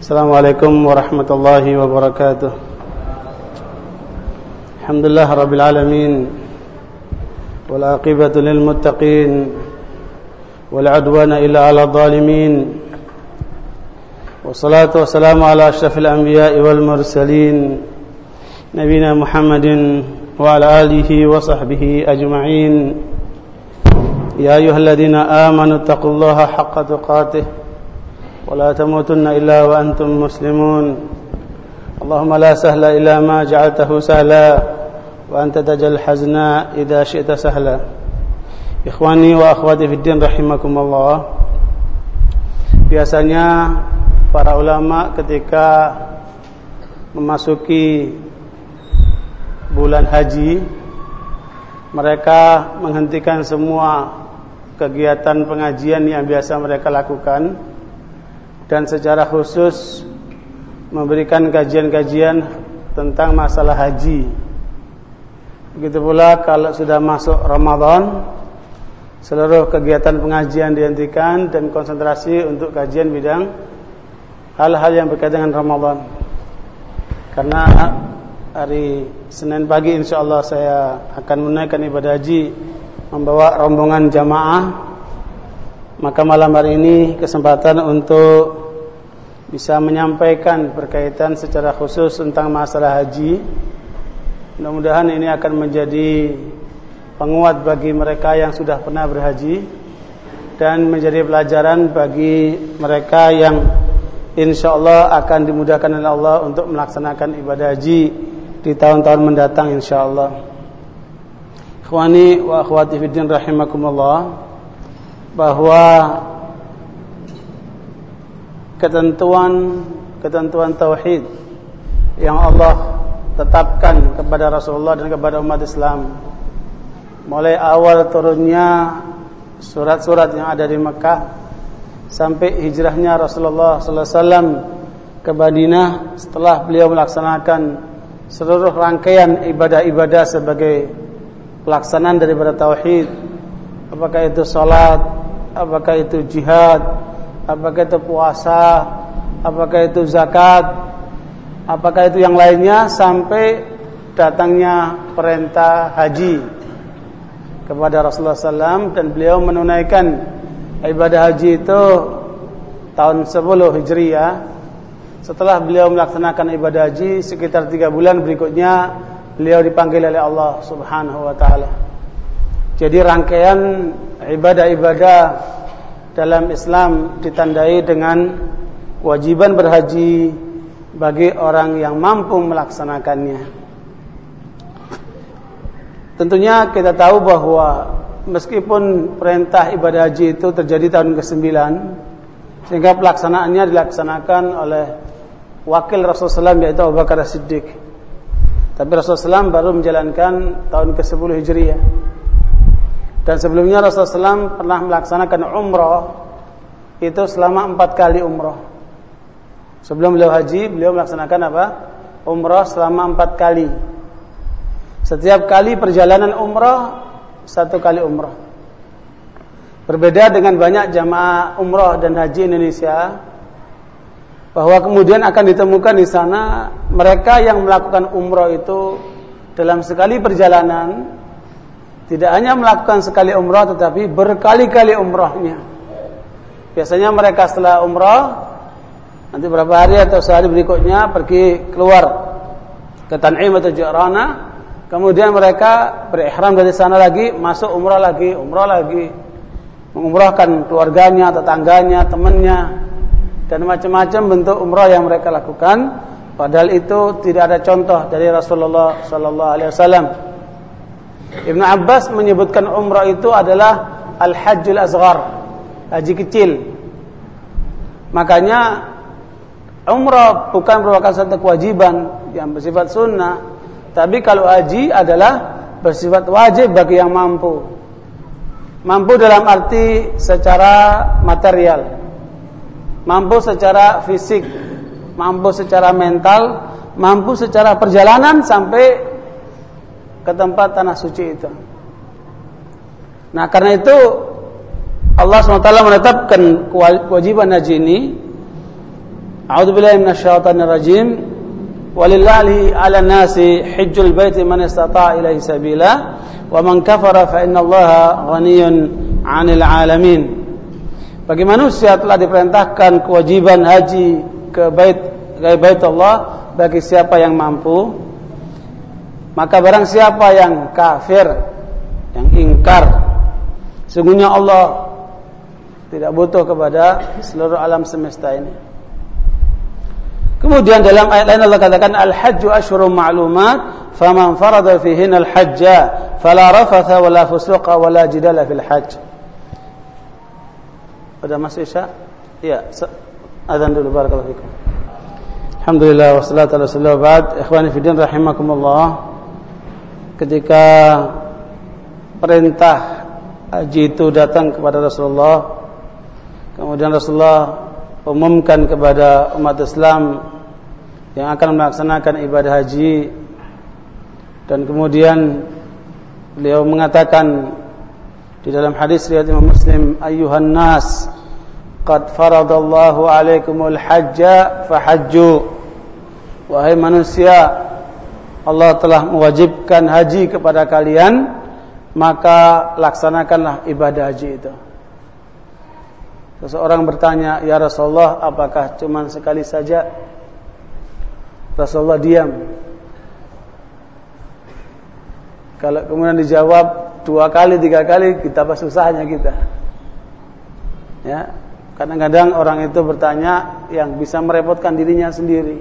السلام عليكم ورحمة الله وبركاته. الحمد لله رب العالمين والعاقبة للمتقين والعدوان إلا على الظالمين والصلاة والسلام على أشرف الأنبياء والمرسلين نبينا محمد وعلى آله وصحبه أجمعين. يا أيها الذين آمنوا اتقوا الله حق تقاته ولا تموتن إلا وأنتم مسلمون اللهم لا سهل إلا ما جعلته سهلا وأنت تجل الحزن إذا شئت سهلا إخواني وأخواتي في الدين رحمكم الله Biasanya para ulama ketika memasuki bulan haji mereka menghentikan semua kegiatan pengajian yang biasa mereka lakukan dan secara khusus memberikan kajian-kajian tentang masalah haji. Begitu pula kalau sudah masuk Ramadan, seluruh kegiatan pengajian dihentikan dan konsentrasi untuk kajian bidang hal-hal yang berkaitan dengan Ramadan. Karena hari Senin pagi insya Allah saya akan menaikkan ibadah haji membawa rombongan jamaah. Maka malam hari ini kesempatan untuk bisa menyampaikan berkaitan secara khusus tentang masalah haji. Mudah-mudahan ini akan menjadi penguat bagi mereka yang sudah pernah berhaji dan menjadi pelajaran bagi mereka yang insya Allah akan dimudahkan oleh Allah untuk melaksanakan ibadah haji di tahun-tahun mendatang insya Allah. Ikhwani wa akhwati fiddin rahimakumullah bahwa ketentuan ketentuan tauhid yang Allah tetapkan kepada Rasulullah dan kepada umat Islam mulai awal turunnya surat-surat yang ada di Mekah sampai hijrahnya Rasulullah sallallahu alaihi wasallam ke Madinah setelah beliau melaksanakan seluruh rangkaian ibadah-ibadah sebagai pelaksanaan daripada tauhid. Apakah itu salat apakah itu jihad apakah itu puasa, apakah itu zakat, apakah itu yang lainnya sampai datangnya perintah haji kepada Rasulullah SAW dan beliau menunaikan ibadah haji itu tahun 10 Hijriah. Setelah beliau melaksanakan ibadah haji sekitar tiga bulan berikutnya beliau dipanggil oleh Allah Subhanahu Wa Taala. Jadi rangkaian ibadah-ibadah dalam Islam ditandai dengan kewajiban berhaji bagi orang yang mampu melaksanakannya. Tentunya kita tahu bahwa meskipun perintah ibadah haji itu terjadi tahun ke-9 sehingga pelaksanaannya dilaksanakan oleh wakil Rasulullah SAW yaitu Abu Bakar Siddiq. Tapi Rasulullah SAW baru menjalankan tahun ke-10 Hijriah. Dan sebelumnya Rasulullah SAW pernah melaksanakan umrah itu selama empat kali umrah. Sebelum beliau haji, beliau melaksanakan apa? Umrah selama empat kali. Setiap kali perjalanan umrah satu kali umrah. Berbeda dengan banyak jamaah umrah dan haji Indonesia bahwa kemudian akan ditemukan di sana mereka yang melakukan umrah itu dalam sekali perjalanan tidak hanya melakukan sekali umrah tetapi berkali-kali umrahnya. Biasanya mereka setelah umrah nanti berapa hari atau sehari berikutnya pergi keluar ke Tan'im atau Jirana, kemudian mereka berihram dari sana lagi, masuk umrah lagi, umrah lagi, mengumrahkan keluarganya, tetangganya, temannya dan macam-macam bentuk umrah yang mereka lakukan. Padahal itu tidak ada contoh dari Rasulullah sallallahu alaihi wasallam. Ibn Abbas menyebutkan umrah itu adalah al-hajjul azghar, haji kecil. Makanya umrah bukan merupakan satu kewajiban yang bersifat sunnah, tapi kalau haji adalah bersifat wajib bagi yang mampu. Mampu dalam arti secara material, mampu secara fisik, mampu secara mental, mampu secara perjalanan sampai ke tempat tanah suci itu. Nah, karena itu Allah SWT menetapkan kewajiban haji ini A'udzu billahi minasyaitonir rajim. Walillahi 'alan nasi hajjul baiti man istata'a ilaihi sabila wa man kafara fa innallaha ghaniyyun 'anil 'alamin. Bagi manusia telah diperintahkan kewajiban haji ke bait ke bait Allah bagi siapa yang mampu. Maka barang siapa yang kafir, yang ingkar, sungguhnya Allah tidak butuh kepada seluruh alam semesta ini. Kemudian dalam ayat lain Allah katakan al-hajju asyhurum ma'lumat faman farada fihinna al-hajja fala rafatha wala fusuqa wala jidala fil hajj. Sudah masuk Isya? Iya, azan dulu barakallahu fikum. Alhamdulillah wassalatu wassalamu ba'd. Ikhwani fi din rahimakumullah. Ketika perintah haji itu datang kepada Rasulullah, kemudian Rasulullah umumkan kepada umat Islam yang akan melaksanakan ibadah haji dan kemudian beliau mengatakan di dalam hadis riwayat Imam Muslim ayyuhan nas qad faradallahu alaikumul hajja fahajju wahai manusia Allah telah mewajibkan haji kepada kalian maka laksanakanlah ibadah haji itu Seseorang bertanya, "Ya Rasulullah, apakah cuma sekali saja?" Rasulullah diam. Kalau kemudian dijawab dua kali, tiga kali, kita apa susahnya kita. Ya, kadang-kadang orang itu bertanya yang bisa merepotkan dirinya sendiri.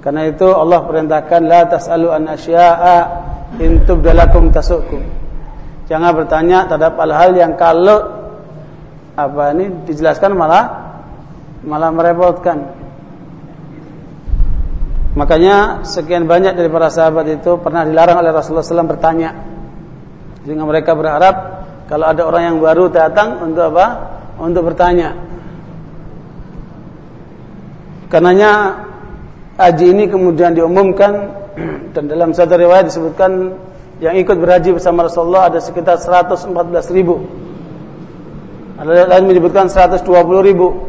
Karena itu Allah perintahkan la tasalu an asya'a in tubdalakum tasukum. Jangan bertanya terhadap hal-hal yang kalau apa ini dijelaskan malah malah merepotkan. Makanya sekian banyak dari para sahabat itu pernah dilarang oleh Rasulullah SAW bertanya. Sehingga mereka berharap kalau ada orang yang baru datang untuk apa? Untuk bertanya. Karenanya haji ini kemudian diumumkan dan dalam satu riwayat disebutkan yang ikut berhaji bersama Rasulullah ada sekitar 114 ribu ada lain menyebutkan 120 ribu.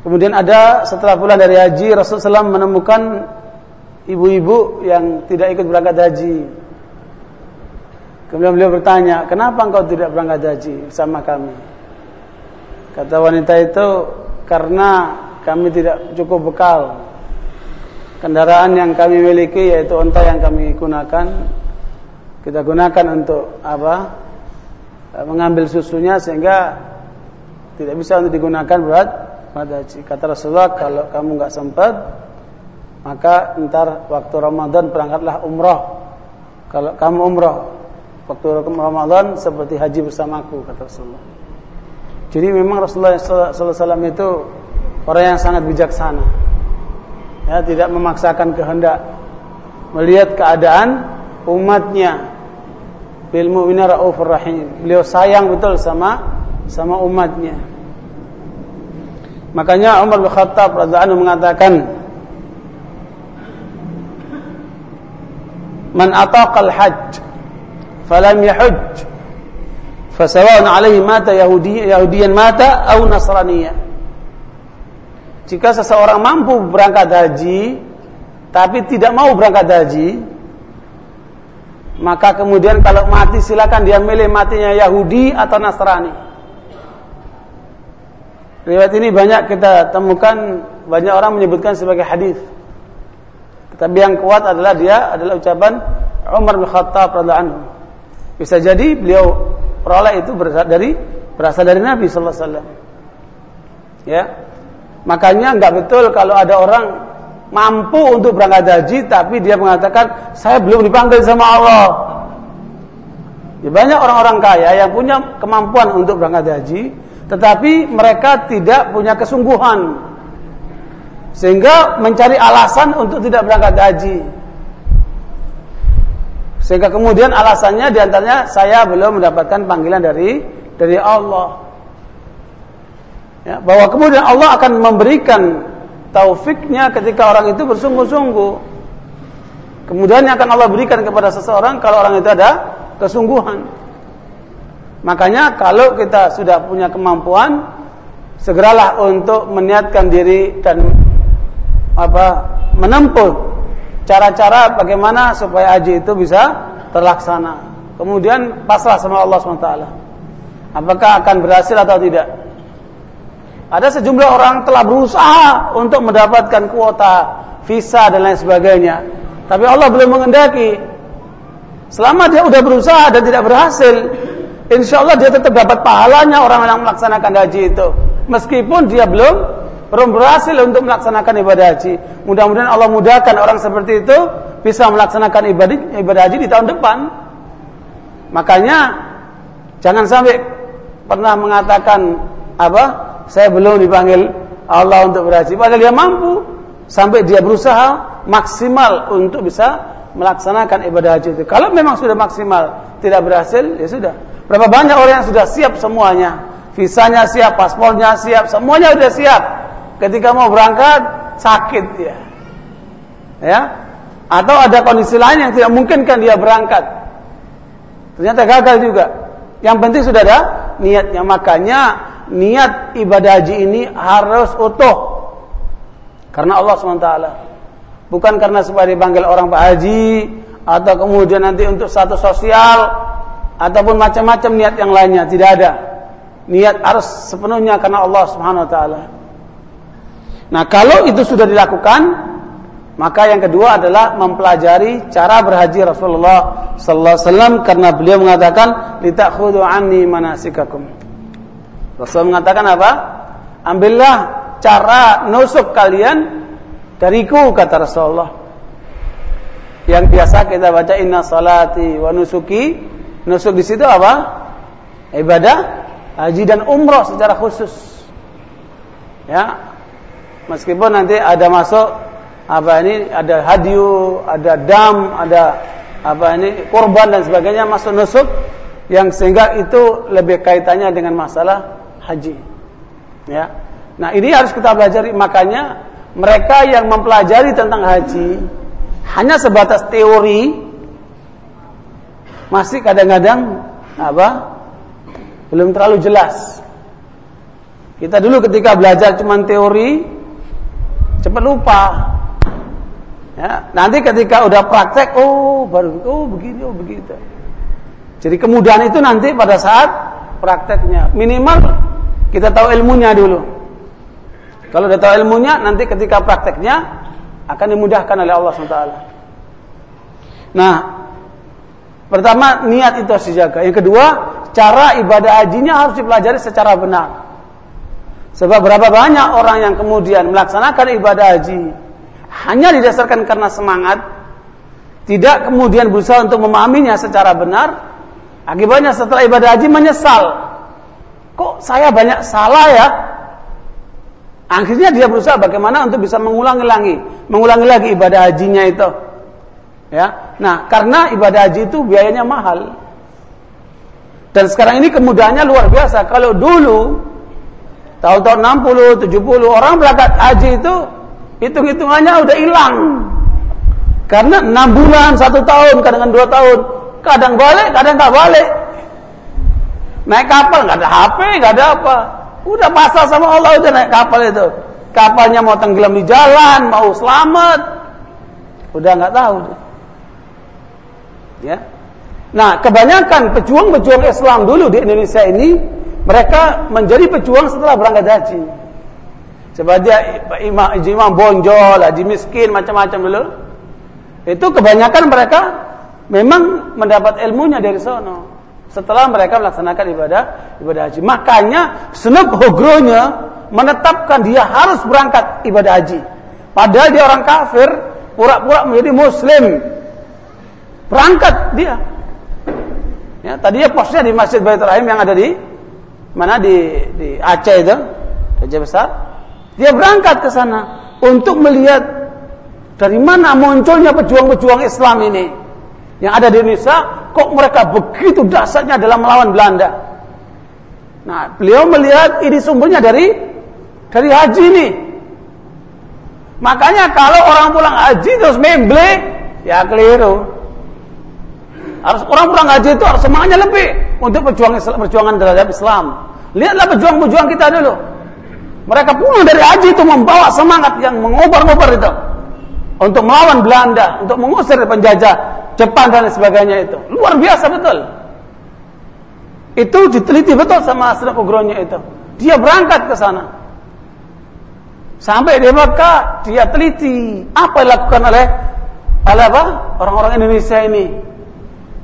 Kemudian ada setelah pulang dari haji Rasulullah SAW menemukan ibu-ibu yang tidak ikut berangkat haji. Kemudian beliau bertanya, kenapa engkau tidak berangkat haji bersama kami? Kata wanita itu, karena kami tidak cukup bekal. Kendaraan yang kami miliki yaitu unta yang kami gunakan kita gunakan untuk apa? Mengambil susunya sehingga tidak bisa untuk digunakan buat haji. Kata Rasulullah, kalau kamu nggak sempat, maka ntar waktu Ramadan berangkatlah umroh. Kalau kamu umroh waktu Ramadan seperti haji bersamaku, kata Rasulullah. Jadi memang Rasulullah SAW itu orang yang sangat bijaksana. Ya, tidak memaksakan kehendak. Melihat keadaan umatnya bil mu'mina raufur rahim. Beliau sayang betul sama sama umatnya. Makanya Umar bin Khattab radhiyallahu mengatakan Man ataqal hajj falam yahujj fasawa'un alaihi mata yahudi yahudiyan mata atau nasraniyah Jika seseorang mampu berangkat haji tapi tidak mau berangkat haji maka kemudian kalau mati silakan dia milih matinya Yahudi atau Nasrani. Riwayat ini banyak kita temukan banyak orang menyebutkan sebagai hadis. Tapi yang kuat adalah dia adalah ucapan Umar bin Khattab radhiyallahu anhu. Bisa jadi beliau peroleh itu berasal dari berasal dari Nabi sallallahu alaihi wasallam. Ya. Makanya enggak betul kalau ada orang mampu untuk berangkat haji tapi dia mengatakan saya belum dipanggil sama Allah. Ya, banyak orang-orang kaya yang punya kemampuan untuk berangkat haji tetapi mereka tidak punya kesungguhan sehingga mencari alasan untuk tidak berangkat haji. Sehingga kemudian alasannya di antaranya saya belum mendapatkan panggilan dari dari Allah. Ya, bahwa kemudian Allah akan memberikan taufiknya ketika orang itu bersungguh-sungguh. Kemudian yang akan Allah berikan kepada seseorang kalau orang itu ada kesungguhan. Makanya kalau kita sudah punya kemampuan, segeralah untuk meniatkan diri dan apa menempuh cara-cara bagaimana supaya haji itu bisa terlaksana. Kemudian pasrah sama Allah SWT. Apakah akan berhasil atau tidak? Ada sejumlah orang telah berusaha untuk mendapatkan kuota visa dan lain sebagainya. Tapi Allah belum mengendaki. Selama dia sudah berusaha dan tidak berhasil, insya Allah dia tetap dapat pahalanya orang yang melaksanakan haji itu. Meskipun dia belum belum berhasil untuk melaksanakan ibadah haji. Mudah-mudahan Allah mudahkan orang seperti itu bisa melaksanakan ibadah ibadah haji di tahun depan. Makanya jangan sampai pernah mengatakan apa? Saya belum dipanggil Allah untuk berhaji. Padahal dia mampu sampai dia berusaha maksimal untuk bisa melaksanakan ibadah haji itu. Kalau memang sudah maksimal tidak berhasil, ya sudah. Berapa banyak orang yang sudah siap semuanya? Visanya siap, paspornya siap, semuanya sudah siap. Ketika mau berangkat sakit dia. Ya. Atau ada kondisi lain yang tidak mungkinkan dia berangkat. Ternyata gagal juga. Yang penting sudah ada niatnya. Makanya niat ibadah haji ini harus utuh. Karena Allah SWT. Bukan karena supaya dipanggil orang Pak Haji atau kemudian nanti untuk satu sosial ataupun macam-macam niat yang lainnya tidak ada. Niat harus sepenuhnya karena Allah Subhanahu wa taala. Nah, kalau itu sudah dilakukan, maka yang kedua adalah mempelajari cara berhaji Rasulullah sallallahu alaihi wasallam karena beliau mengatakan litakhudhu anni manasikakum. Rasul mengatakan apa? Ambillah cara nusuk kalian dariku kata Rasulullah. Yang biasa kita baca inna salati wa nusuki Nusuk di situ apa? Ibadah haji dan umroh secara khusus. Ya. Meskipun nanti ada masuk apa ini ada hadiu, ada dam, ada apa ini korban dan sebagainya masuk nusuk yang sehingga itu lebih kaitannya dengan masalah haji. Ya. Nah, ini harus kita pelajari makanya mereka yang mempelajari tentang haji hanya sebatas teori masih kadang-kadang apa? Belum terlalu jelas. Kita dulu ketika belajar cuma teori cepat lupa. Ya, nanti ketika udah praktek, oh baru oh begini, oh begitu. Jadi kemudahan itu nanti pada saat prakteknya. Minimal kita tahu ilmunya dulu. Kalau udah tahu ilmunya, nanti ketika prakteknya akan dimudahkan oleh Allah SWT. Nah, Pertama, niat itu harus dijaga. Yang kedua, cara ibadah hajinya harus dipelajari secara benar. Sebab berapa banyak orang yang kemudian melaksanakan ibadah haji hanya didasarkan karena semangat, tidak kemudian berusaha untuk memahaminya secara benar, akibatnya setelah ibadah haji menyesal. Kok saya banyak salah ya? Akhirnya dia berusaha bagaimana untuk bisa mengulangi lagi, mengulangi lagi ibadah hajinya itu. Ya. Nah, karena ibadah haji itu biayanya mahal. Dan sekarang ini kemudahannya luar biasa. Kalau dulu tahun-tahun 60, 70 orang berangkat haji itu hitung-hitungannya udah hilang. Karena 6 bulan, 1 tahun, kadang dua tahun, kadang balik, kadang nggak balik. Naik kapal nggak ada HP, nggak ada apa. Udah pasal sama Allah udah naik kapal itu. Kapalnya mau tenggelam di jalan, mau selamat, udah nggak tahu. Ya. Nah, kebanyakan pejuang-pejuang Islam dulu di Indonesia ini mereka menjadi pejuang setelah berangkat haji. Coba dia imam, imam bonjol, haji miskin, macam-macam dulu. Itu kebanyakan mereka memang mendapat ilmunya dari sono. Setelah mereka melaksanakan ibadah ibadah haji. Makanya Senuk Hogronya menetapkan dia harus berangkat ibadah haji. Padahal dia orang kafir, pura-pura menjadi muslim Berangkat dia. Ya, tadinya posnya di Masjid Baitul Rahim yang ada di mana di di Aceh itu, Aceh besar. Dia berangkat ke sana untuk melihat dari mana munculnya pejuang-pejuang Islam ini yang ada di Indonesia. Kok mereka begitu dasarnya dalam melawan Belanda? Nah, beliau melihat ini sumbernya dari dari haji ini. Makanya kalau orang pulang haji terus memble, ya keliru. Harus orang-orang haji itu harus semangatnya lebih untuk perjuangan perjuangan terhadap Islam. Lihatlah pejuang-pejuang kita dulu. Mereka pulang dari haji itu membawa semangat yang mengobar-ngobar itu untuk melawan Belanda, untuk mengusir penjajah Jepang dan sebagainya itu. Luar biasa betul. Itu diteliti betul sama Asraf Ugronya itu. Dia berangkat ke sana. Sampai di Mekah, dia teliti apa yang dilakukan oleh oleh apa? Orang-orang Indonesia ini.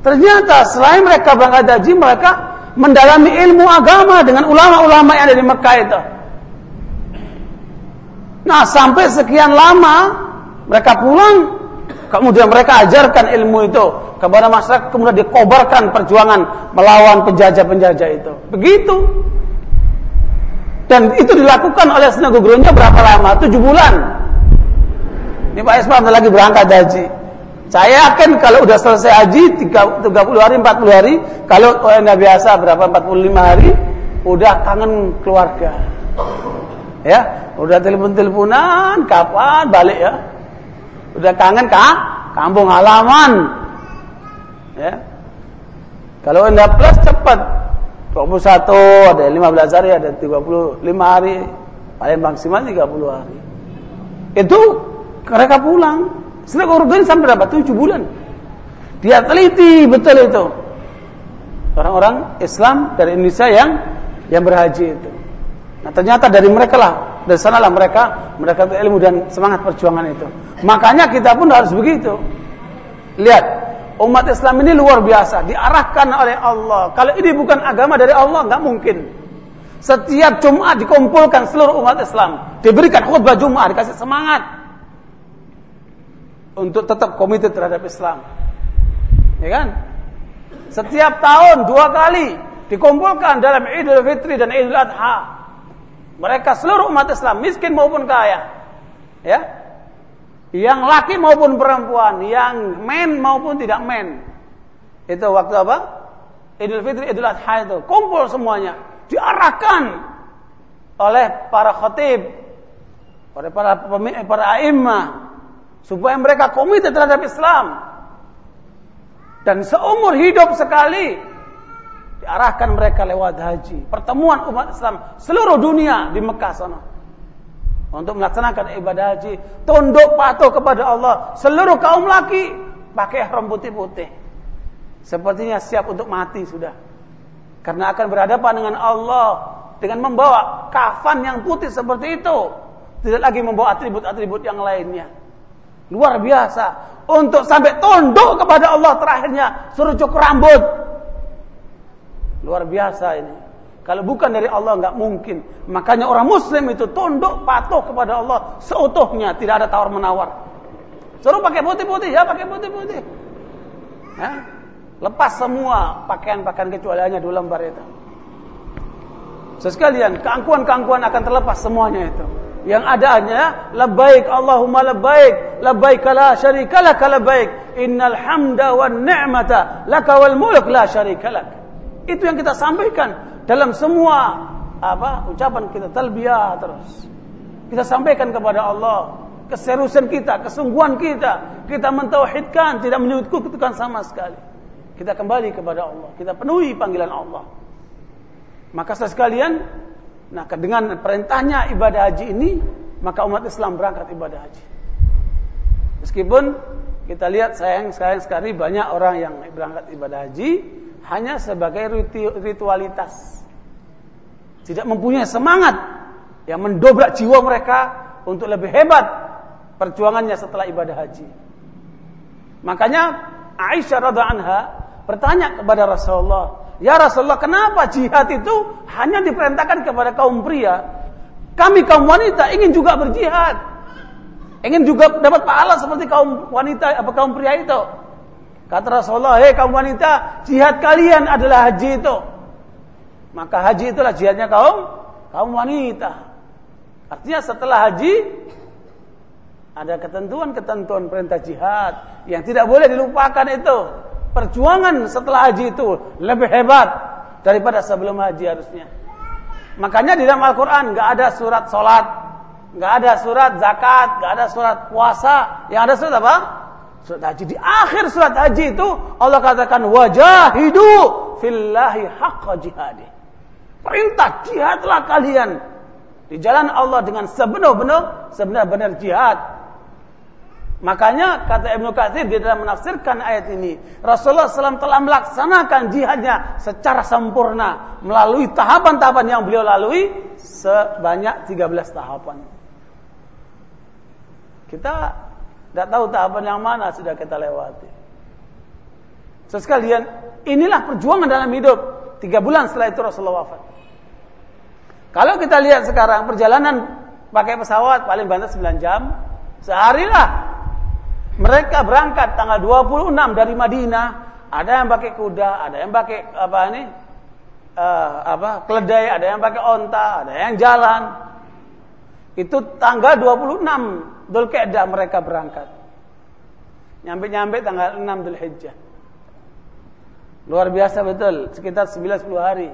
Ternyata selain mereka berangkat haji, mereka mendalami ilmu agama dengan ulama-ulama yang ada di Mekah itu. Nah, sampai sekian lama mereka pulang, kemudian mereka ajarkan ilmu itu kepada masyarakat, kemudian dikobarkan perjuangan melawan penjajah-penjajah itu. Begitu. Dan itu dilakukan oleh Gubernurnya berapa lama? Tujuh bulan. Ini Pak Isma lagi berangkat haji. Saya yakin kalau udah selesai haji 30 hari, 40 hari, kalau ONA biasa berapa 45 hari, udah kangen keluarga. Ya, udah telepon-teleponan, kapan balik ya? Udah kangen kah? Kampung halaman. Ya. Kalau Anda plus cepat 21, ada 15 hari, ada 35 hari, paling maksimal 30 hari. Itu mereka pulang. Setelah korban sampai berapa? 7 bulan. Dia teliti betul itu. Orang-orang Islam dari Indonesia yang yang berhaji itu. Nah ternyata dari mereka lah, dari sanalah mereka mereka ilmu dan semangat perjuangan itu. Makanya kita pun harus begitu. Lihat, umat Islam ini luar biasa, diarahkan oleh Allah. Kalau ini bukan agama dari Allah, nggak mungkin. Setiap Jumat dikumpulkan seluruh umat Islam, diberikan khutbah Jumat, dikasih semangat untuk tetap komite terhadap Islam. Ya kan? Setiap tahun dua kali dikumpulkan dalam Idul Fitri dan Idul Adha. Mereka seluruh umat Islam, miskin maupun kaya. Ya, yang laki maupun perempuan, yang men maupun tidak men. Itu waktu apa? Idul Fitri, Idul Adha itu kumpul semuanya, diarahkan oleh para khatib, oleh para para a'immah supaya mereka komite terhadap Islam. Dan seumur hidup sekali diarahkan mereka lewat haji, pertemuan umat Islam seluruh dunia di Mekah sana untuk melaksanakan ibadah haji, tunduk patuh kepada Allah. Seluruh kaum laki pakai ihram putih-putih. Sepertinya siap untuk mati sudah. Karena akan berhadapan dengan Allah dengan membawa kafan yang putih seperti itu. Tidak lagi membawa atribut-atribut yang lainnya. Luar biasa. Untuk sampai tunduk kepada Allah terakhirnya suruh cukur rambut. Luar biasa ini. Kalau bukan dari Allah nggak mungkin. Makanya orang Muslim itu tunduk patuh kepada Allah seutuhnya, tidak ada tawar menawar. Suruh pakai putih-putih ya, pakai putih-putih. Ya? Lepas semua pakaian-pakaian kecuali hanya dua lembar itu. Sekalian, keangkuhan-keangkuhan akan terlepas semuanya itu. Yang ada hanya labbaik Allahumma labbaik, labbaik la syarika lak labbaik, innal hamda wan ni'mata laka wal mulk la syarika lak. Itu yang kita sampaikan dalam semua apa ucapan kita talbiyah terus. Kita sampaikan kepada Allah keseriusan kita, kesungguhan kita, kita mentauhidkan, tidak menyekutukan sama sekali. Kita kembali kepada Allah, kita penuhi panggilan Allah. Maka sekalian, nah dengan perintahnya ibadah haji ini, maka umat Islam berangkat ibadah haji. Meskipun kita lihat sayang sayang sekali banyak orang yang berangkat ibadah haji hanya sebagai ritualitas. Tidak mempunyai semangat yang mendobrak jiwa mereka untuk lebih hebat perjuangannya setelah ibadah haji. Makanya Aisyah radha anha bertanya kepada Rasulullah, "Ya Rasulullah, kenapa jihad itu hanya diperintahkan kepada kaum pria? Kami kaum wanita ingin juga berjihad. Ingin juga dapat pahala seperti kaum wanita apa kaum pria itu." Kata Rasulullah, hei kaum wanita, jihad kalian adalah haji itu. Maka haji itulah jihadnya kaum kaum wanita. Artinya setelah haji ada ketentuan-ketentuan perintah jihad yang tidak boleh dilupakan itu. Perjuangan setelah haji itu lebih hebat daripada sebelum haji harusnya. Makanya di dalam Al-Quran nggak ada surat solat, nggak ada surat zakat, nggak ada surat puasa. Yang ada surat apa? surat haji. Di akhir surat haji itu Allah katakan wajahidu fillahi haqqa jihadi. Perintah jihadlah kalian di jalan Allah dengan sebenar-benar sebenar-benar jihad. Makanya kata Ibnu Katsir di dalam menafsirkan ayat ini, Rasulullah SAW telah melaksanakan jihadnya secara sempurna melalui tahapan-tahapan yang beliau lalui sebanyak 13 tahapan. Kita tidak tahu tahapan yang mana sudah kita lewati. Sesekalian, inilah perjuangan dalam hidup. Tiga bulan setelah itu Rasulullah wafat. Kalau kita lihat sekarang perjalanan pakai pesawat paling banyak 9 jam, sehari lah mereka berangkat tanggal 26 dari Madinah, ada yang pakai kuda, ada yang pakai apa ini? Uh, apa? keledai, ada yang pakai onta, ada yang jalan. Itu tanggal 26 Dzulqa'dah mereka berangkat. Nyampe-nyampe tanggal 6 Dzulhijjah. Luar biasa betul, sekitar 9-10 hari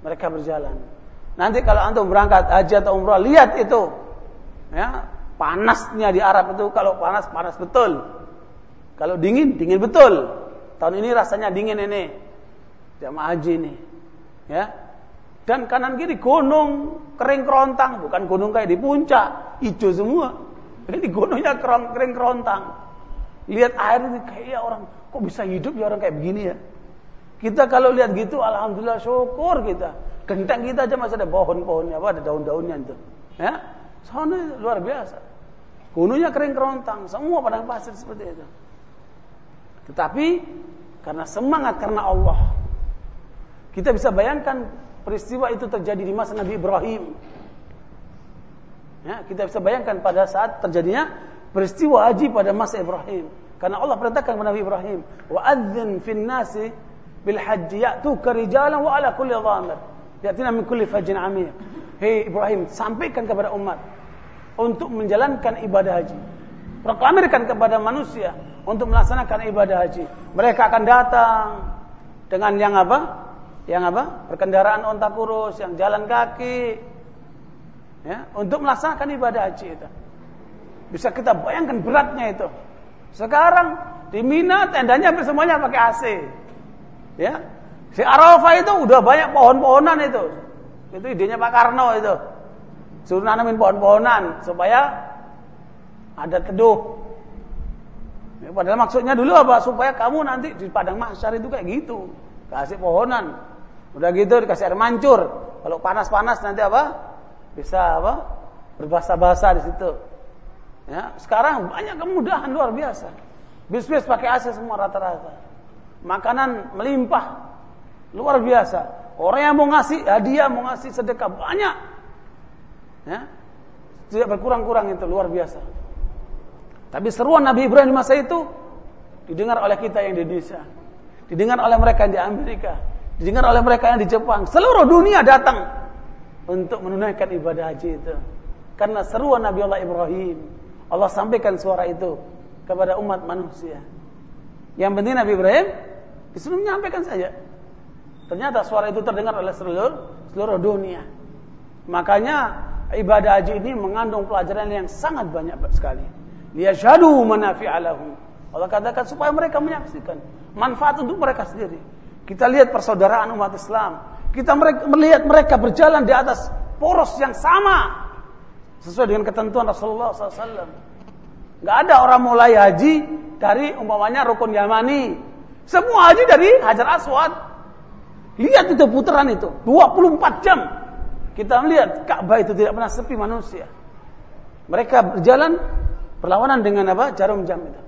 mereka berjalan. Nanti kalau antum berangkat haji atau umrah, lihat itu. Ya, Panasnya di Arab itu kalau panas panas betul. Kalau dingin dingin betul. Tahun ini rasanya dingin ini. Jamaah haji ini. Ya. Dan kanan kiri gunung kering kerontang, bukan gunung kayak di puncak, hijau semua. Ini gunungnya kering, kerontang. Lihat air ini kayak orang, kok bisa hidup ya orang kayak begini ya? Kita kalau lihat gitu, alhamdulillah syukur kita. Genteng kita aja masih ada pohon-pohonnya, apa ada daun-daunnya itu. Ya, sana luar biasa. Gunungnya kering kerontang, semua padang pasir seperti itu. Tetapi karena semangat karena Allah, kita bisa bayangkan peristiwa itu terjadi di masa Nabi Ibrahim. Ya, kita bisa bayangkan pada saat terjadinya peristiwa haji pada masa Ibrahim. Karena Allah perintahkan kepada Nabi Ibrahim, "Wa adzin fin nasi bil hajji ya'tuka rijalan wa ala kulli dhamir ya'tina min kulli fajjin 'amiq." Hei Ibrahim, sampaikan kepada umat, untuk menjalankan ibadah haji. Proklamirkan kepada manusia untuk melaksanakan ibadah haji. Mereka akan datang dengan yang apa? Yang apa? Perkendaraan onta kurus, yang jalan kaki. Ya, untuk melaksanakan ibadah haji itu. Bisa kita bayangkan beratnya itu. Sekarang di Mina tendanya semuanya pakai AC. Ya. Si Arafah itu udah banyak pohon-pohonan itu. Itu idenya Pak Karno itu. Suruh nanamin pohon-pohonan supaya ada teduh. Ya, padahal maksudnya dulu apa? Supaya kamu nanti di padang mahsyar itu kayak gitu. Kasih pohonan. Udah gitu dikasih air mancur. Kalau panas-panas nanti apa? Bisa apa? Berbahasa-bahasa di situ. Ya, sekarang banyak kemudahan luar biasa. Bis-bis pakai AC semua rata-rata. Makanan melimpah. Luar biasa. Orang yang mau ngasih hadiah, mau ngasih sedekah banyak. Ya. Tidak berkurang-kurang itu luar biasa. Tapi seruan Nabi Ibrahim di masa itu didengar oleh kita yang di Indonesia, didengar oleh mereka yang di Amerika, didengar oleh mereka yang di Jepang. Seluruh dunia datang untuk menunaikan ibadah haji itu. Karena seruan Nabi Allah Ibrahim, Allah sampaikan suara itu kepada umat manusia. Yang penting Nabi Ibrahim disuruh menyampaikan saja. Ternyata suara itu terdengar oleh seluruh seluruh dunia. Makanya ibadah haji ini mengandung pelajaran yang sangat banyak sekali. Liyashhadu manafi'alahum. Allah katakan supaya mereka menyaksikan manfaat untuk mereka sendiri. Kita lihat persaudaraan umat Islam. Kita melihat mereka berjalan di atas poros yang sama sesuai dengan ketentuan Rasulullah SAW. Gak ada orang mulai haji dari umpamanya rukun Yamani. Semua haji dari Hajar Aswad. Lihat itu putaran itu, 24 jam kita melihat Ka'bah itu tidak pernah sepi manusia. Mereka berjalan perlawanan dengan apa? Jarum jam itu.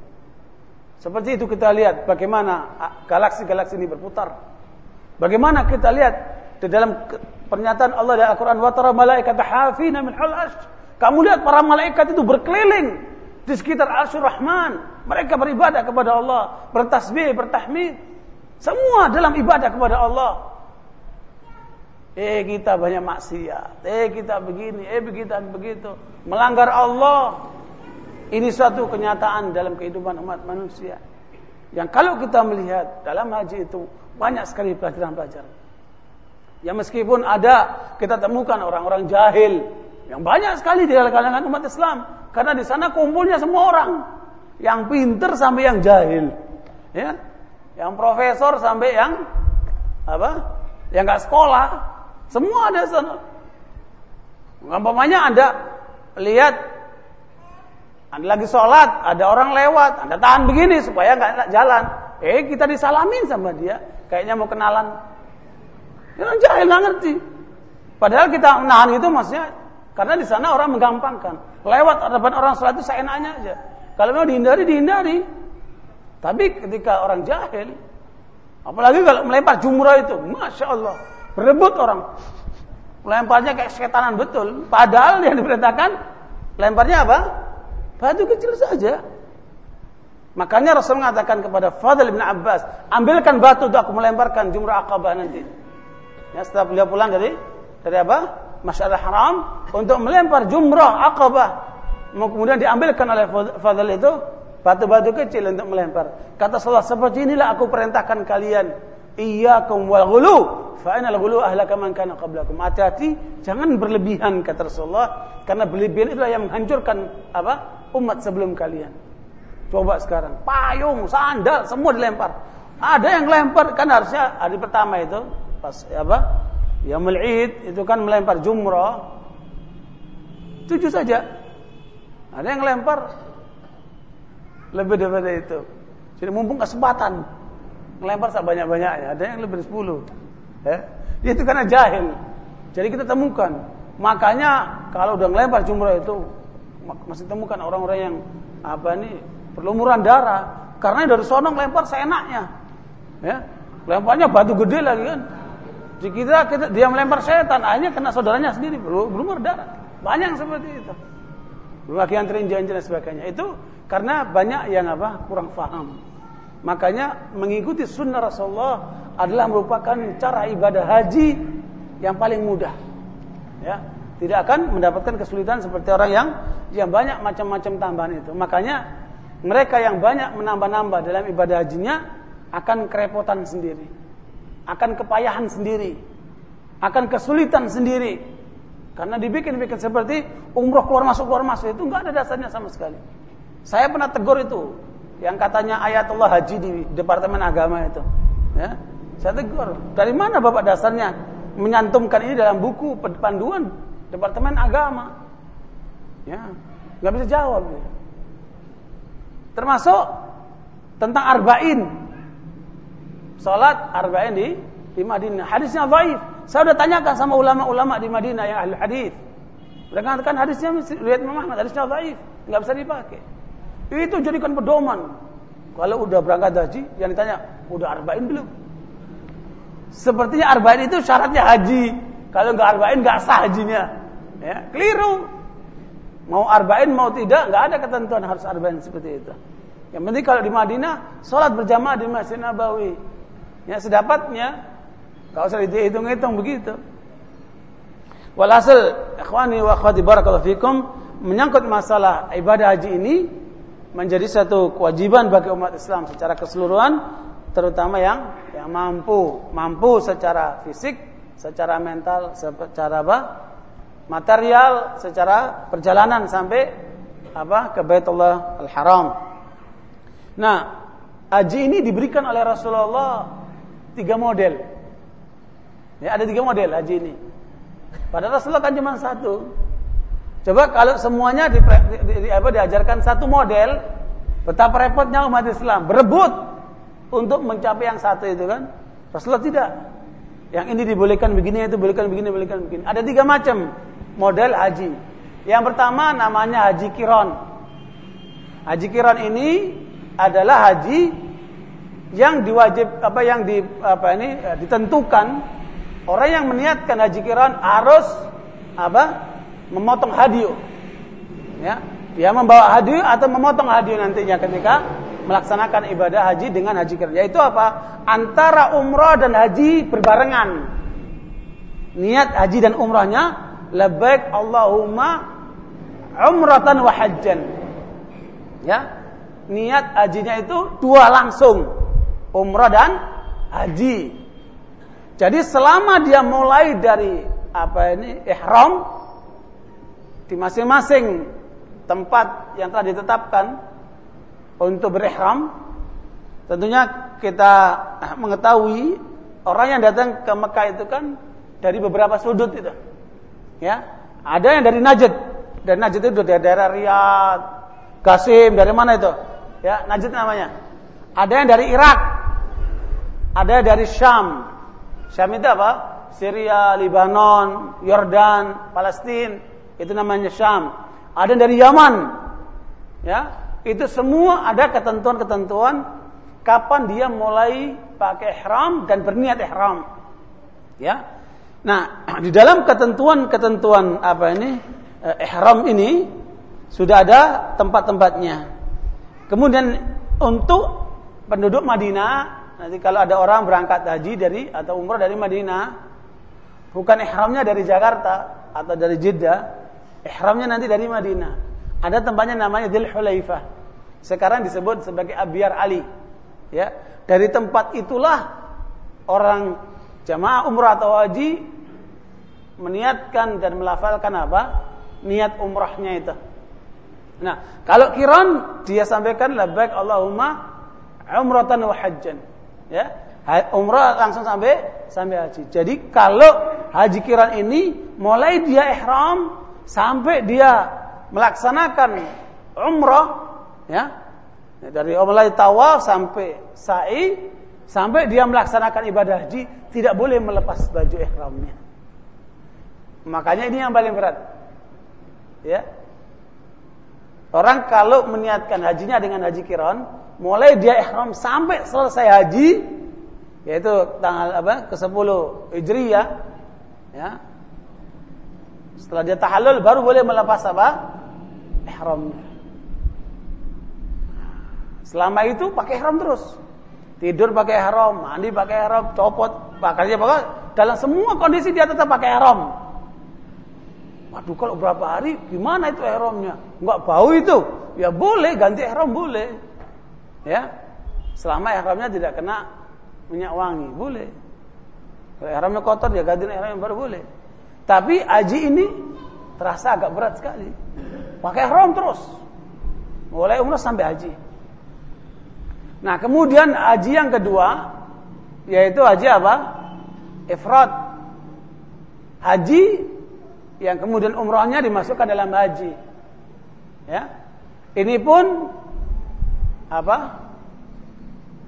Seperti itu kita lihat bagaimana galaksi-galaksi ini berputar. Bagaimana kita lihat di dalam pernyataan Allah dalam Al-Quran wa tara malaikat hafina min halash. Kamu lihat para malaikat itu berkeliling di sekitar Arsyur Rahman. Mereka beribadah kepada Allah, bertasbih, bertahmid. Semua dalam ibadah kepada Allah. Eh kita banyak maksiat, eh kita begini, eh begitu begitu, melanggar Allah. Ini suatu kenyataan dalam kehidupan umat manusia. Yang kalau kita melihat dalam haji itu banyak sekali pelajaran-pelajaran. Ya meskipun ada kita temukan orang-orang jahil yang banyak sekali di kalangan umat Islam karena di sana kumpulnya semua orang. Yang pinter sampai yang jahil. Ya. Yang profesor sampai yang apa? Yang nggak sekolah. Semua ada sana. Umpamanya Anda lihat Anda lagi sholat, ada orang lewat, Anda tahan begini supaya nggak jalan. Eh, kita disalamin sama dia, kayaknya mau kenalan. Orang jahil nggak ngerti. Padahal kita menahan itu maksudnya karena di sana orang menggampangkan. Lewat depan orang sholat itu seenaknya aja. Kalau mau dihindari, dihindari. Tapi ketika orang jahil, apalagi kalau melempar jumrah itu, masya Allah, berebut orang. Lemparnya kayak seketanan betul. Padahal yang diperintahkan lemparnya apa? Batu kecil saja. Makanya Rasul mengatakan kepada Fadl bin Abbas, ambilkan batu untuk aku melemparkan jumrah akabah nanti. Ya, setelah beliau pulang dari dari apa? Masyarakat Haram untuk melempar jumrah akabah. Kemudian diambilkan oleh Fadl itu batu-batu kecil untuk melempar. Kata Rasulullah, seperti inilah aku perintahkan kalian iyyakum wal ghulu fa inal ghulu ahlaka man kana qablakum. Hati-hati, jangan berlebihan kata Rasulullah karena berlebihan itu yang menghancurkan apa? umat sebelum kalian. Coba sekarang, payung, sandal semua dilempar. Ada yang lempar kan harusnya hari pertama itu pas apa? Ya Id itu kan melempar jumrah. Tujuh saja. Ada yang lempar lebih daripada itu. Jadi mumpung kesempatan ngelempar sebanyak-banyaknya. Ada yang lebih dari 10. Ya. Itu karena jahil. Jadi kita temukan. Makanya kalau udah ngelempar jumrah itu masih temukan orang-orang yang apa ini perlumuran darah karena dari sono ngelempar seenaknya. Ya. Lemparnya batu gede lagi kan. Dikira kita, dia melempar setan, akhirnya kena saudaranya sendiri, belum darah. Banyak seperti itu. Belum lagi yang terinjak dan sebagainya. Itu karena banyak yang apa kurang paham. Makanya mengikuti sunnah Rasulullah adalah merupakan cara ibadah haji yang paling mudah. Ya, tidak akan mendapatkan kesulitan seperti orang yang yang banyak macam-macam tambahan itu. Makanya mereka yang banyak menambah-nambah dalam ibadah hajinya akan kerepotan sendiri, akan kepayahan sendiri, akan kesulitan sendiri. Karena dibikin-bikin seperti umroh keluar masuk keluar masuk itu nggak ada dasarnya sama sekali. Saya pernah tegur itu yang katanya ayatullah haji di Departemen Agama itu. Ya. Saya tegur, dari mana Bapak dasarnya menyantumkan ini dalam buku panduan Departemen Agama? Ya, nggak bisa jawab. Termasuk tentang arba'in. Salat arba'in di di Madinah. Hadisnya dhaif. Saya sudah tanyakan sama ulama-ulama di Madinah yang ahli hadis. Mereka mengatakan hadisnya riwayat Imam hadisnya dhaif, nggak bisa dipakai. Itu jadikan pedoman. Kalau udah berangkat haji, yang ditanya, udah arba'in belum? Sepertinya arba'in itu syaratnya haji. Kalau nggak arba'in nggak sah hajinya. Ya, keliru. Mau arba'in mau tidak, nggak ada ketentuan harus arba'in seperti itu. Yang penting kalau di Madinah, sholat berjamaah di Masjid Nabawi. Ya sedapatnya, kalau usah dihitung-hitung begitu. Walhasil, ikhwani wa akhwati barakallahu fikum, menyangkut masalah ibadah haji ini, menjadi satu kewajiban bagi umat Islam secara keseluruhan terutama yang yang mampu. Mampu secara fisik secara mental secara apa? Material secara perjalanan sampai apa? Ke Baitullah Al-Haram. Nah haji ini diberikan oleh Rasulullah tiga model. Ya ada tiga model haji ini. Pada Rasulullah kan cuma satu Coba kalau semuanya di, di, di, apa, diajarkan satu model, betapa repotnya umat Islam berebut untuk mencapai yang satu itu kan. Rasulullah tidak. Yang ini dibolehkan begini, itu bolehkan begini, bolehkan begini. Ada tiga macam model haji. Yang pertama namanya haji kiron. Haji kiron ini adalah haji yang diwajib apa yang di apa ini eh, ditentukan orang yang meniatkan haji kiron harus apa memotong hadiu. Ya, dia membawa hadiu atau memotong hadiu nantinya ketika melaksanakan ibadah haji dengan haji kiraan. Yaitu apa? Antara umrah dan haji berbarengan. Niat haji dan umrahnya labbaik Allahumma umratan wa hajjan. Ya. Niat hajinya itu dua langsung. Umrah dan haji. Jadi selama dia mulai dari apa ini ihram di masing-masing tempat yang telah ditetapkan untuk berihram, tentunya kita mengetahui orang yang datang ke Mekah itu kan dari beberapa sudut itu. Ya. Ada yang dari Najd. Dan Najd itu dari daerah Riyadh, Qasim, dari mana itu? Ya, Najd namanya. Ada yang dari Irak. Ada dari Syam. Syam itu apa? Syria, Lebanon, Yordan, Palestina. Itu namanya Syam. Ada dari Yaman. Ya, itu semua ada ketentuan-ketentuan kapan dia mulai pakai ihram dan berniat ihram. Ya. Nah, di dalam ketentuan-ketentuan apa ini? Eh, ihram ini sudah ada tempat-tempatnya. Kemudian untuk penduduk Madinah, nanti kalau ada orang berangkat haji dari atau umrah dari Madinah, bukan ihramnya dari Jakarta atau dari Jeddah, ihramnya nanti dari Madinah. Ada tempatnya namanya Dhul Hulaifah. Sekarang disebut sebagai Abyar Ali. Ya, dari tempat itulah orang jamaah umrah atau haji meniatkan dan melafalkan apa? Niat umrahnya itu. Nah, kalau kiran dia sampaikan labbaik Allahumma umratan wa hajjan. Ya. Umrah langsung sampai sampai haji. Jadi kalau haji kiran ini mulai dia ihram sampai dia melaksanakan umrah ya. Dari mulai tawaf sampai sa'i sampai dia melaksanakan ibadah haji tidak boleh melepas baju ihramnya. Makanya ini yang paling berat. Ya. Orang kalau meniatkan hajinya dengan haji kiron, mulai dia ihram sampai selesai haji yaitu tanggal apa ke-10 Hijriah ya setelah dia tahallul baru boleh melepas apa ihramnya selama itu pakai ihram terus tidur pakai ihram mandi pakai ihram copot pakainya pakai dalam semua kondisi dia tetap pakai ihram waduh kalau berapa hari gimana itu ihramnya enggak bau itu ya boleh ganti ihram boleh Ya. Selama ihramnya tidak kena minyak wangi, boleh. Kalau ihramnya kotor ya ganti ihram yang baru boleh. Tapi haji ini terasa agak berat sekali. Pakai ihram terus. Mulai umrah sampai haji. Nah, kemudian haji yang kedua yaitu haji apa? Ifrat. Haji yang kemudian umrahnya dimasukkan dalam haji. Ya. Ini pun apa?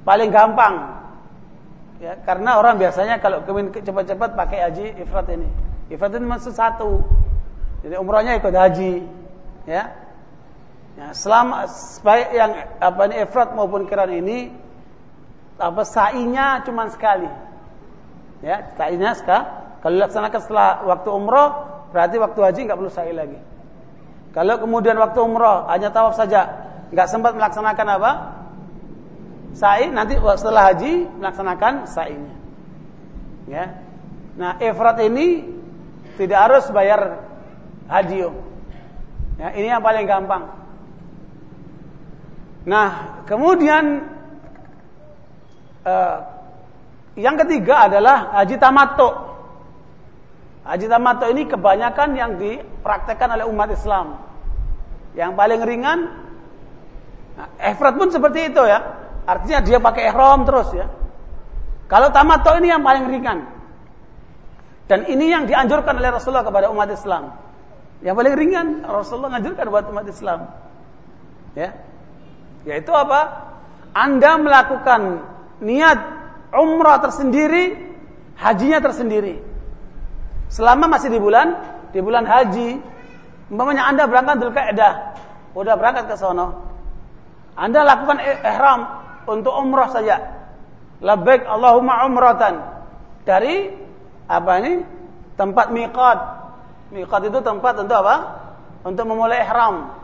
Paling gampang. Ya, karena orang biasanya kalau cepat-cepat pakai haji ifrat ini. Ifrat ini masuk satu. Jadi umrohnya ikut haji. Ya. Ya, selama baik yang apa ini ifrat maupun kiran ini apa sa'inya cuma sekali. Ya, sa'inya sekali. Kalau dilaksanakan setelah waktu umroh, berarti waktu haji nggak perlu sa'i lagi. Kalau kemudian waktu umroh hanya tawaf saja, nggak sempat melaksanakan apa? Sa'i nanti setelah haji melaksanakan sa'inya. Ya. Nah, ifrat ini tidak harus bayar haji. Ya, ini yang paling gampang. Nah, kemudian uh, yang ketiga adalah haji tamato. Haji tamato ini kebanyakan yang dipraktekkan oleh umat Islam. Yang paling ringan Nah, ifrat pun seperti itu ya. Artinya dia pakai ihram terus ya. Kalau tamattu ini yang paling ringan. Dan ini yang dianjurkan oleh Rasulullah kepada umat Islam. Yang paling ringan Rasulullah menganjurkan buat umat Islam. Ya. Yaitu apa? Anda melakukan niat umrah tersendiri, hajinya tersendiri. Selama masih di bulan di bulan haji, umpamanya Anda berangkat Dzulqa'dah, udah berangkat ke sono, anda lakukan ihram untuk umrah saja. Labbaik Allahumma umratan. Dari apa ini? Tempat miqat. Miqat itu tempat untuk apa? Untuk memulai ihram.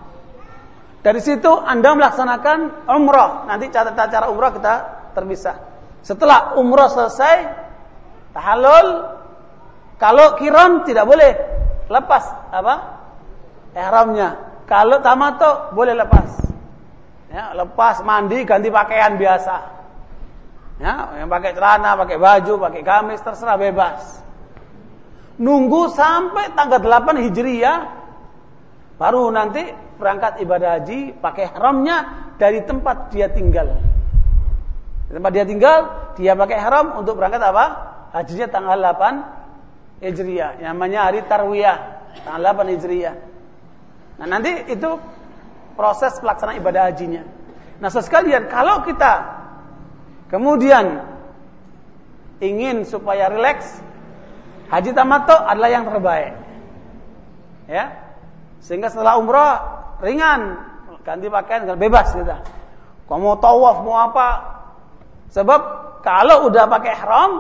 Dari situ Anda melaksanakan umrah. Nanti catatan cara umrah kita terpisah. Setelah umrah selesai, tahallul. Kalau kiram tidak boleh lepas apa? Ihramnya. Kalau tamato boleh lepas. Ya, lepas mandi ganti pakaian biasa. Ya, yang pakai celana, pakai baju, pakai gamis terserah bebas. Nunggu sampai tanggal 8 Hijriah Baru nanti berangkat ibadah haji pakai haramnya dari tempat dia tinggal. Di tempat dia tinggal, dia pakai haram untuk berangkat apa? Hajinya tanggal 8 Hijriah. Namanya hari Tarwiyah, tanggal 8 Hijriah. Nah, nanti itu proses pelaksanaan ibadah hajinya. Nah, sekalian, kalau kita kemudian ingin supaya rileks, haji tamato adalah yang terbaik. Ya. Sehingga setelah umrah ringan, ganti pakaian bebas kita. Kau mau tawaf mau apa? Sebab kalau udah pakai ihram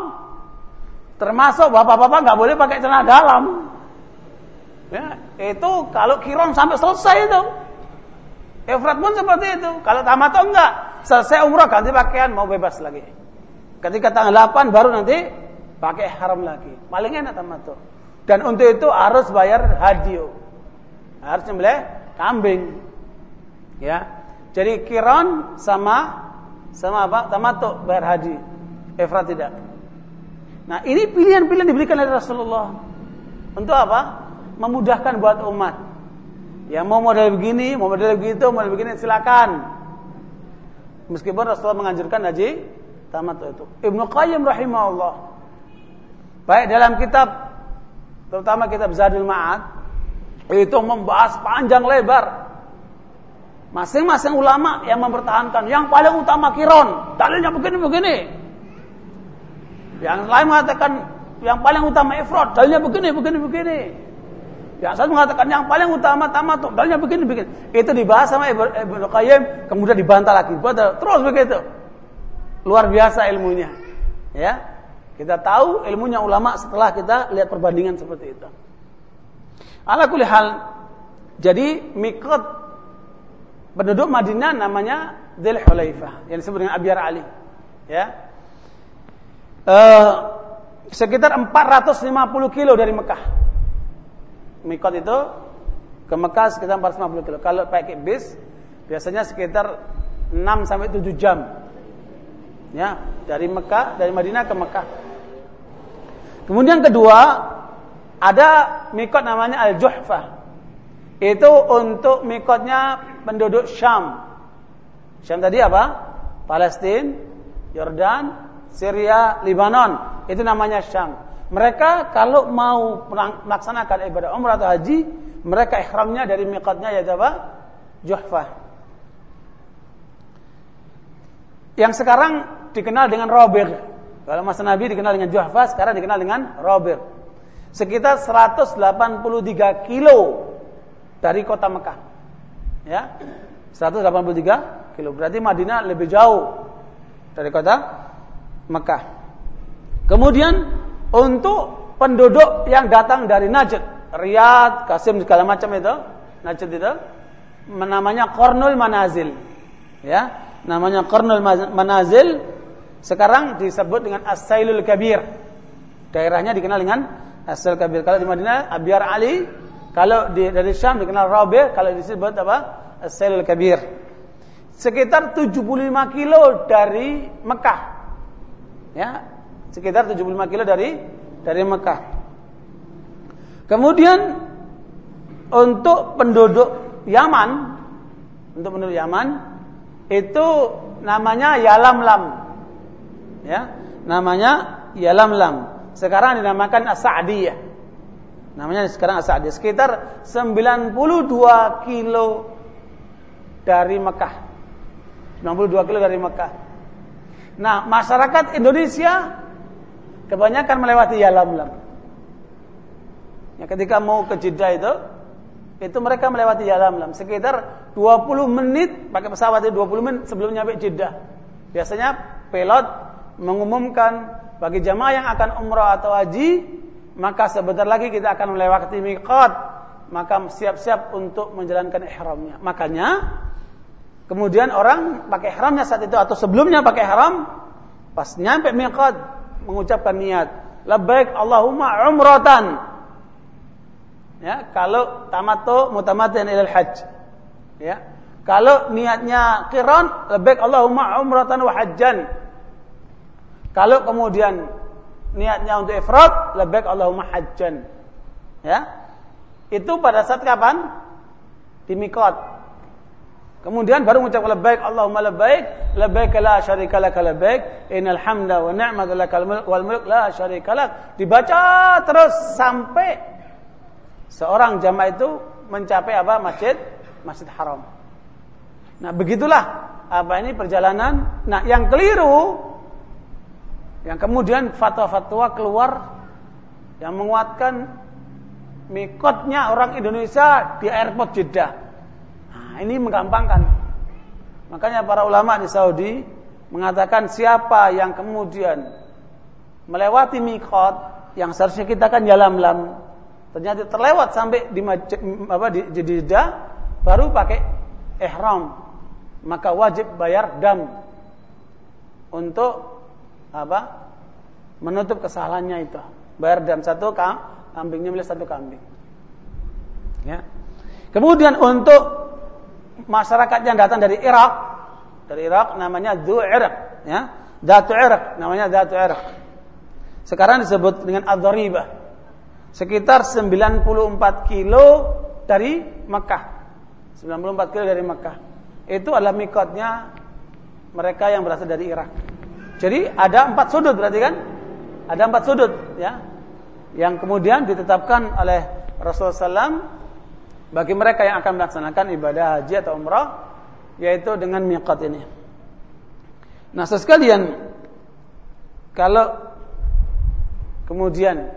termasuk bapak-bapak nggak boleh pakai celana dalam. Ya, itu kalau kiron sampai selesai itu. Efrat pun seperti itu. Kalau tamato enggak, selesai umrah ganti pakaian mau bebas lagi. Ketika tanggal 8 baru nanti pakai haram lagi. Paling enak tamato. Dan untuk itu harus bayar hadio. Harus nyembelih kambing. Ya. Jadi kiron sama sama apa? Tamato bayar haji. Efrat tidak. Nah, ini pilihan-pilihan diberikan oleh Rasulullah. Untuk apa? Memudahkan buat umat. Ya mau model begini, mau model begitu, model begini silakan. Meskipun Rasulullah menganjurkan haji tamat itu. Ibnu Qayyim rahimahullah. Baik dalam kitab terutama kitab Zadul Ma'ad itu membahas panjang lebar masing-masing ulama yang mempertahankan yang paling utama kiron dalilnya begini-begini yang lain mengatakan yang paling utama ifrad dalilnya begini begini begini yang satu mengatakan yang paling utama tamat dalilnya begini begini itu dibahas sama Ibnu Qayyim kemudian dibantah lagi terus begitu Luar biasa ilmunya. Ya. Kita tahu ilmunya ulama setelah kita lihat perbandingan seperti itu. Ala kulli hal jadi mikot penduduk Madinah namanya Dzul Hulaifah yang disebut dengan Abiyar Ali. Ya. Uh, sekitar 450 kilo dari Mekah. Mikot itu ke Mekah sekitar 450 kilo. Kalau pakai bis biasanya sekitar 6 sampai 7 jam Ya, dari Mekah, dari Madinah ke Mekah. Kemudian kedua, ada mikot namanya Al-Juhfah. Itu untuk mikotnya penduduk Syam. Syam tadi apa? Palestina, Yordan, Syria, Lebanon. Itu namanya Syam. Mereka kalau mau melaksanakan ibadah umrah atau haji, mereka ikhramnya dari mikotnya yaitu apa? Juhfah. Yang sekarang dikenal dengan Robir. Kalau masa Nabi dikenal dengan Juhfa, sekarang dikenal dengan Robir. Sekitar 183 kilo dari kota Mekah. Ya. 183 kilo. Berarti Madinah lebih jauh dari kota Mekah. Kemudian untuk penduduk yang datang dari Najd, Riyadh, Kasim segala macam itu, Najd itu namanya Kornul Manazil. Ya, namanya Qarnul Manazil sekarang disebut dengan As-Sailul Kabir. Daerahnya dikenal dengan As-Sailul Kabir. Kalau di Madinah Abyar Ali, kalau di, dari Syam dikenal Rabi, kalau disebut apa? As-Sailul Kabir. Sekitar 75 kilo dari Mekah. Ya, sekitar 75 kilo dari dari Mekah. Kemudian untuk penduduk Yaman, untuk penduduk Yaman itu namanya Yalamlam. Ya, namanya Yalamlam. Sekarang dinamakan As-Sa'diyah. Namanya sekarang As-Sa'diyah. Sekitar 92 kilo dari Mekah. 92 kilo dari Mekah. Nah, masyarakat Indonesia kebanyakan melewati Yalamlam. Ya, ketika mau ke Jeddah itu, itu mereka melewati Yalamlam sekitar 20 menit pakai pesawat itu 20 menit sebelum nyampe Jeddah. Biasanya pilot mengumumkan bagi jamaah yang akan umrah atau haji, maka sebentar lagi kita akan melewati miqat, maka siap-siap untuk menjalankan ihramnya. Makanya kemudian orang pakai ihramnya saat itu atau sebelumnya pakai ihram, pas nyampe miqat mengucapkan niat, labbaik Allahumma umratan Ya, kalau tamattu mutamatian ilal hajj. Ya. Kalau niatnya qiran, lebih Allahumma umratan wa hajjan. Kalau kemudian niatnya untuk ifrad, lebih Allahumma hajjan. Ya. Itu pada saat kapan? di mikot. Kemudian baru mengucap labbaik Allahumma labbaik labbaik la syarika lak labbaik innal hamda wa ni'mata lakal wal mulk la syarika lak dibaca terus sampai seorang jamaah itu mencapai apa masjid Masjid Haram. Nah, begitulah apa ini perjalanan. Nah, yang keliru yang kemudian fatwa-fatwa keluar yang menguatkan mikotnya orang Indonesia di airport Jeddah. Ini menggampangkan. Makanya para ulama di Saudi mengatakan siapa yang kemudian melewati mikot yang seharusnya kita kan jalan lam ternyata terlewat sampai di apa di Jeddah baru pakai ihram maka wajib bayar dam untuk apa menutup kesalahannya itu. Bayar dam satu kambingnya milik satu kambing. Ya. Kemudian untuk masyarakat yang datang dari Irak, dari Irak namanya Dhu Iraq, ya. Datu Iraq namanya Datu Iraq. Sekarang disebut dengan Ad-Dharibah. Sekitar 94 kilo dari Mekah. 94 kilo dari Mekah. Itu adalah mikotnya mereka yang berasal dari Irak. Jadi ada empat sudut berarti kan? Ada empat sudut ya. Yang kemudian ditetapkan oleh Rasulullah SAW bagi mereka yang akan melaksanakan ibadah haji atau umrah yaitu dengan miqat ini. Nah, sekalian kalau kemudian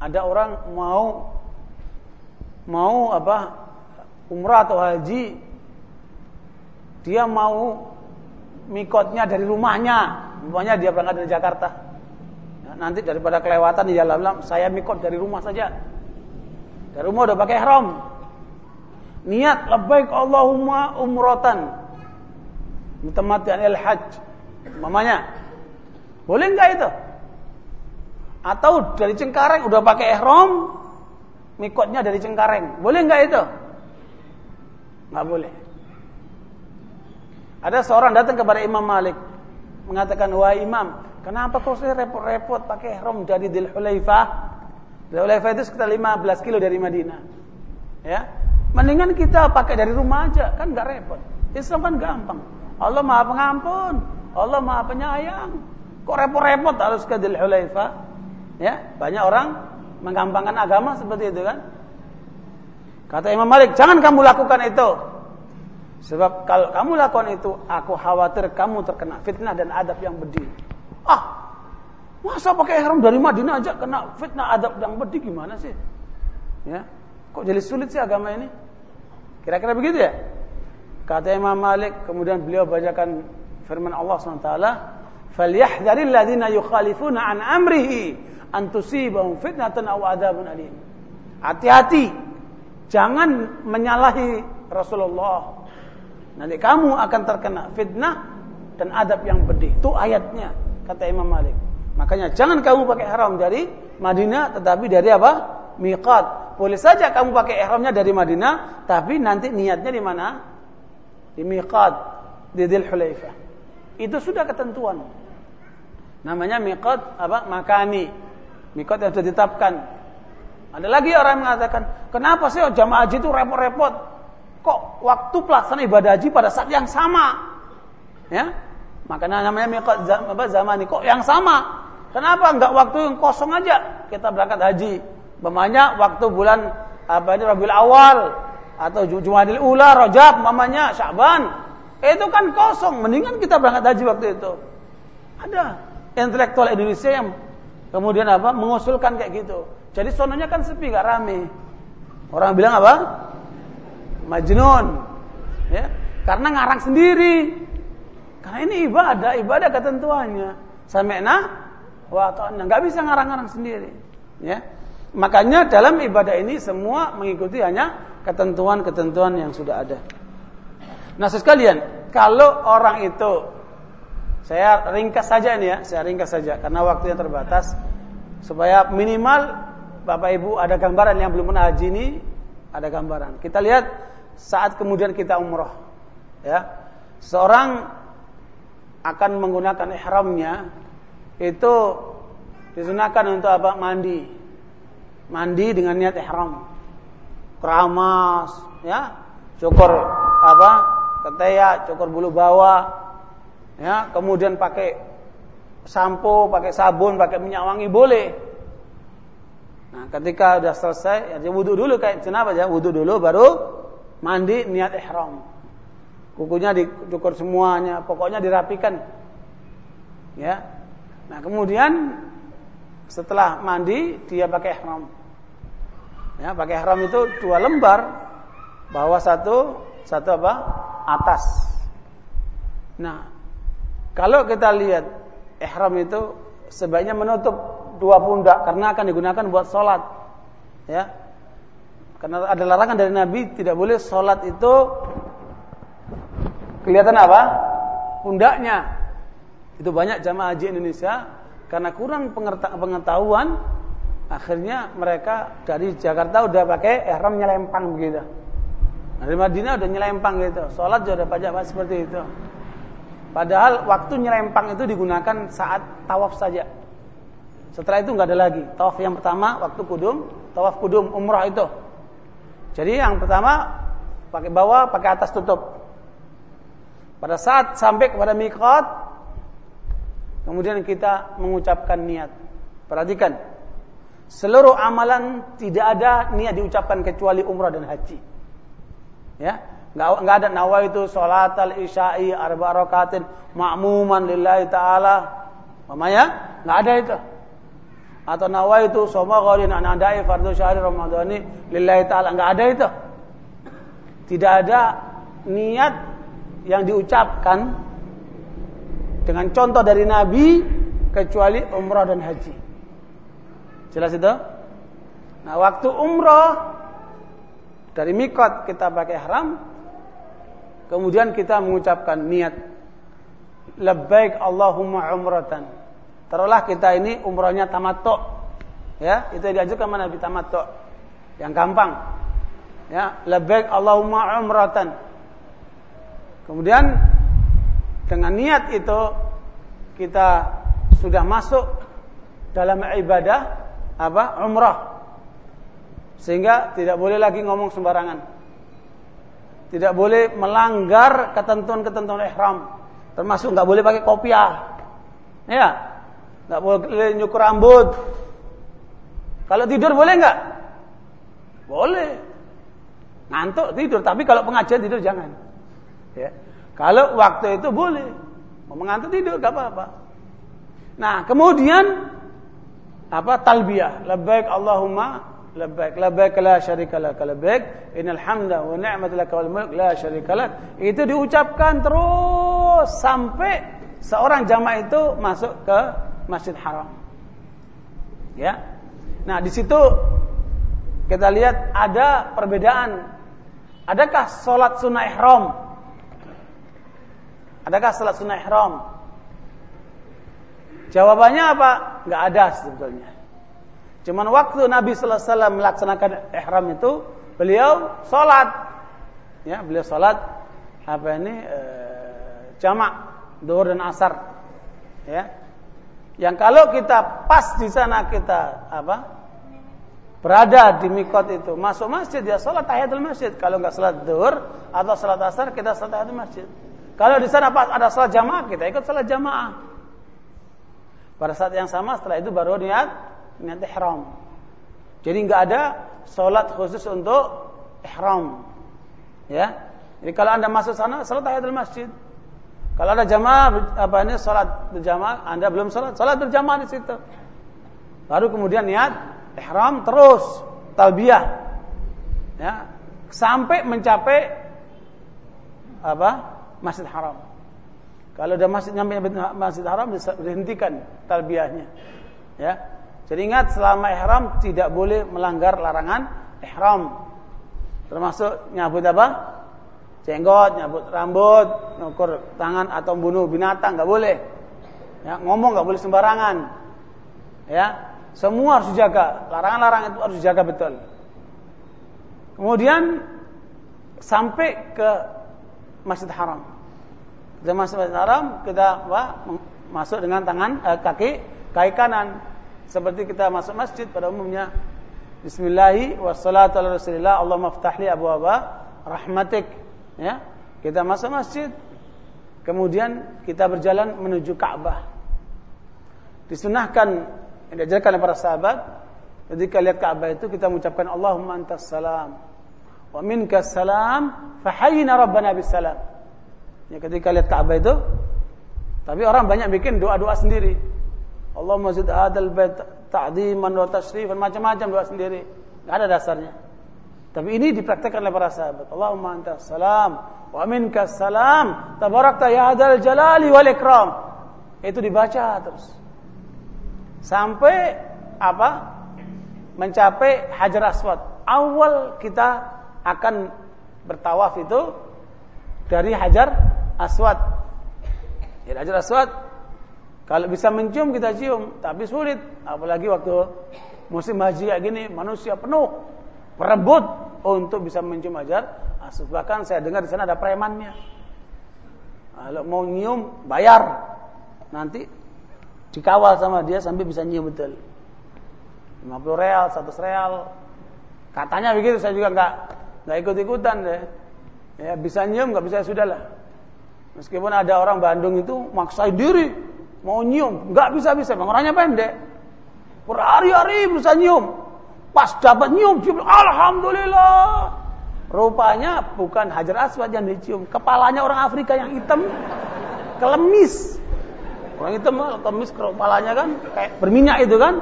ada orang mau mau apa umrah atau haji dia mau mikotnya dari rumahnya. Umpamanya dia berangkat dari Jakarta. Ya, nanti daripada kelewatan di jalan saya mikot dari rumah saja. Dari rumah udah pakai ihram niat labbaik Allahumma umratan. Mutamatian al hajj. Mamanya boleh enggak itu? Atau dari Cengkareng udah pakai ihram mikotnya dari Cengkareng. Boleh enggak itu? Enggak boleh. Ada seorang datang kepada Imam Malik mengatakan wahai Imam kenapa kau saya repot-repot pakai ihram dari Dhul Hulaifah? Hulaifah itu sekitar 15 kilo dari Madinah. Ya Mendingan kita pakai dari rumah aja, kan nggak repot. Islam kan gampang. Allah Maha Pengampun, Allah Maha Penyayang. Kok repot-repot harus ke Dhul? Ya, banyak orang menggampangkan agama seperti itu kan. Kata Imam Malik, jangan kamu lakukan itu. Sebab kalau kamu lakukan itu, aku khawatir kamu terkena fitnah dan adab yang bedil. Ah, masa pakai ihram dari Madinah aja kena fitnah adab yang bedil gimana sih? Ya, kok jadi sulit sih agama ini? Kira-kira begitu ya? Kata Imam Malik, kemudian beliau bacakan firman Allah SWT, "Falyahdharil ladzina yukhalifuna an amrihi an tusibahum fitnatun aw adzabun alim." Hati-hati, jangan menyalahi Rasulullah. Nanti kamu akan terkena fitnah dan adab yang pedih. Itu ayatnya, kata Imam Malik. Makanya jangan kamu pakai haram dari Madinah, tetapi dari apa? Miqat. Boleh saja kamu pakai ihramnya dari Madinah, tapi nanti niatnya di mana? Di miqat, di Dzul Hulaifah. Itu sudah ketentuan. Namanya miqat apa? Makani. Miqat yang sudah ditetapkan. Ada lagi orang yang mengatakan, "Kenapa sih jamaah haji itu repot-repot? Kok waktu pelaksanaan ibadah haji pada saat yang sama?" Ya? Makanya namanya miqat apa zamani kok yang sama. Kenapa enggak waktu yang kosong aja kita berangkat haji? Mamanya waktu bulan apa ini Rabiul Awal atau Jumadil Ula, Rajab, mamanya Syaban. Itu kan kosong, mendingan kita berangkat haji waktu itu. Ada intelektual Indonesia yang kemudian apa? mengusulkan kayak gitu. Jadi sononya kan sepi, gak rame. Orang bilang apa? Majnun. Ya, karena ngarang sendiri. Karena ini ibadah, ibadah ketentuannya. Sami'na wa ta'na. Enggak bisa ngarang-ngarang sendiri. Ya. Makanya dalam ibadah ini semua mengikuti hanya ketentuan-ketentuan yang sudah ada. Nah, sekalian, kalau orang itu saya ringkas saja ini ya, saya ringkas saja karena waktunya terbatas supaya minimal Bapak Ibu ada gambaran yang belum pernah haji ini ada gambaran. Kita lihat saat kemudian kita umroh, ya, seorang akan menggunakan ihramnya itu disunahkan untuk apa? Mandi mandi dengan niat ihram. Keramas, ya. cukur apa? Ketiak, cukur bulu bawah. Ya, kemudian pakai sampo, pakai sabun, pakai minyak wangi boleh. Nah, ketika sudah selesai, ya wudhu dulu kayak kenapa ya? Wudhu dulu baru mandi niat ihram. Kukunya dicukur semuanya, pokoknya dirapikan. Ya. Nah, kemudian setelah mandi dia pakai ihram. Ya, pakai ihram itu dua lembar, bawah satu, satu apa? Atas. Nah, kalau kita lihat ihram itu sebaiknya menutup dua pundak karena akan digunakan buat sholat. Ya, karena ada larangan dari Nabi tidak boleh sholat itu kelihatan apa? Pundaknya. Itu banyak jamaah haji Indonesia karena kurang pengetahuan akhirnya mereka dari Jakarta udah pakai ihram nyelempang begitu. Dari Madinah udah nyelempang gitu. Sholat juga udah pajak seperti itu. Padahal waktu nyelempang itu digunakan saat tawaf saja. Setelah itu nggak ada lagi. Tawaf yang pertama waktu kudum, tawaf kudum umrah itu. Jadi yang pertama pakai bawah, pakai atas tutup. Pada saat sampai kepada mikot, kemudian kita mengucapkan niat. Perhatikan, seluruh amalan tidak ada niat diucapkan kecuali umrah dan haji. Ya, nggak nggak ada nawa itu salat al isya'i arba rakatin ma'muman lillahi taala. Mamanya nggak ada itu. Atau nawa itu soma gharin anadai fardu syahri ramadhani lillahi taala nggak ada itu. Tidak ada niat yang diucapkan dengan contoh dari Nabi kecuali umrah dan haji. Jelas itu? Nah, waktu umrah dari mikot kita pakai haram, kemudian kita mengucapkan niat labbaik Allahumma umratan. Taruhlah kita ini umrahnya tamattu. Ya, itu diajukan mana Nabi tamattu. Yang gampang. Ya, labbaik Allahumma umratan. Kemudian dengan niat itu kita sudah masuk dalam ibadah apa? Umrah. Sehingga tidak boleh lagi ngomong sembarangan. Tidak boleh melanggar ketentuan-ketentuan ihram. Termasuk nggak boleh pakai kopiah. Ya. Nggak boleh nyukur rambut. Kalau tidur boleh nggak? Boleh. Ngantuk tidur, tapi kalau pengajian tidur jangan. Ya. Kalau waktu itu boleh. Mau mengantuk tidur gak apa-apa. Nah, kemudian apa talbiyah. Labbaik Allahumma labbaik labbaik la syarika lak. Labbaik innal hamda wa ni'mata lak wal mulk la syarika lak. Itu diucapkan terus sampai seorang jamaah itu masuk ke Masjid Haram. Ya. Nah di situ kita lihat ada perbedaan. Adakah sholat sunnah ihram Adakah salat sunnah ihram? Jawabannya apa? Enggak ada sebetulnya. Cuman waktu Nabi sallallahu alaihi wasallam melaksanakan ihram itu, beliau salat. Ya, beliau salat apa ini e, jamak zuhur dan asar. Ya. Yang kalau kita pas di sana kita apa? berada di mikot itu masuk masjid ya salat tahiyatul masjid kalau enggak salat zuhur atau salat asar kita salat tahiyatul masjid kalau di sana ada salat jamaah, kita ikut salat jamaah. Pada saat yang sama setelah itu baru niat niat ihram. Jadi nggak ada salat khusus untuk ihram. Ya. Jadi kalau Anda masuk sana salat tahiyatul masjid. Kalau ada jamaah apa ini salat berjamaah, Anda belum salat, salat berjamaah di situ. Baru kemudian niat ihram terus talbiyah. Ya. Sampai mencapai apa? Masjid Haram. Kalau udah masjid nyampe Masjid Haram dihentikan talbiyahnya. Ya. Jadi ingat selama ihram tidak boleh melanggar larangan ihram. Termasuk nyabut apa? Jenggot, nyabut rambut, nyukur tangan atau bunuh binatang nggak boleh. Ya, ngomong nggak boleh sembarangan. Ya, semua harus dijaga. Larangan-larangan itu harus dijaga betul. Kemudian sampai ke Masjid Haram. Kita masuk Masjid Haram, kita apa, masuk dengan tangan eh, kaki kaki kanan. Seperti kita masuk masjid pada umumnya. Bismillahi wassalatu ala rasulillah Allahumma ftahli abu abba rahmatik. Ya, kita masuk masjid, kemudian kita berjalan menuju Ka'bah. Disunahkan yang diajarkan oleh para sahabat, ketika lihat Ka'bah itu kita mengucapkan Allahumma antas salam wa minkas salam fahayyina rabbana bis salam. Ya ketika lihat Ka'bah itu tapi orang banyak bikin doa-doa sendiri. Allahumma zid hadzal bait ta'dhiman wa tashrifan macam-macam doa sendiri. Enggak ada dasarnya. Tapi ini dipraktekkan oleh para sahabat. Allahumma anta salam wa minka salam tabarakta ya hadzal jalali wal ikram. Itu dibaca terus. Sampai apa? Mencapai Hajar Aswad. Awal kita akan bertawaf itu dari Hajar Aswad. Ya, Hajar Aswad kalau bisa mencium kita cium, tapi sulit apalagi waktu musim haji kayak gini manusia penuh berebut untuk bisa mencium Hajar Aswad. Bahkan saya dengar di sana ada premannya. Kalau mau nyium bayar. Nanti dikawal sama dia sampai bisa nyium betul. 50 real, 100 real. Katanya begitu, saya juga nggak nggak ikut-ikutan deh. Ya bisa nyium, nggak bisa ya sudahlah. Meskipun ada orang Bandung itu maksa diri mau nyium, nggak bisa bisa, orangnya pendek. Berhari-hari bisa nyium, pas dapat nyium, cium, alhamdulillah. Rupanya bukan Hajar Aswad yang dicium, kepalanya orang Afrika yang hitam, kelemis. Orang hitam kelemis kepalanya kan kayak berminyak itu kan.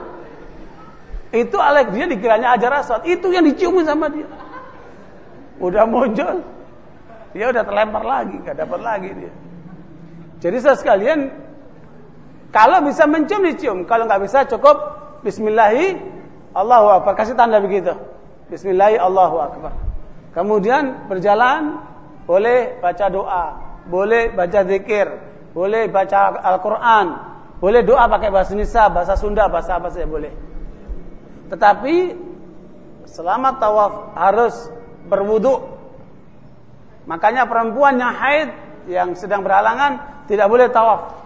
Itu Alex dia dikiranya Hajar Aswad, itu yang diciumin sama dia udah muncul, dia udah terlempar lagi, nggak dapat lagi dia. Jadi saya sekalian, kalau bisa mencium dicium, kalau nggak bisa cukup Bismillahi Allahu Akbar, kasih tanda begitu. Bismillahi Allahu Akbar. Kemudian berjalan, boleh baca doa, boleh baca zikir, boleh baca Al-Quran, boleh doa pakai bahasa Indonesia, bahasa Sunda, bahasa apa saja boleh. Tetapi selama tawaf harus berwudu. Makanya perempuan yang haid yang sedang berhalangan tidak boleh tawaf.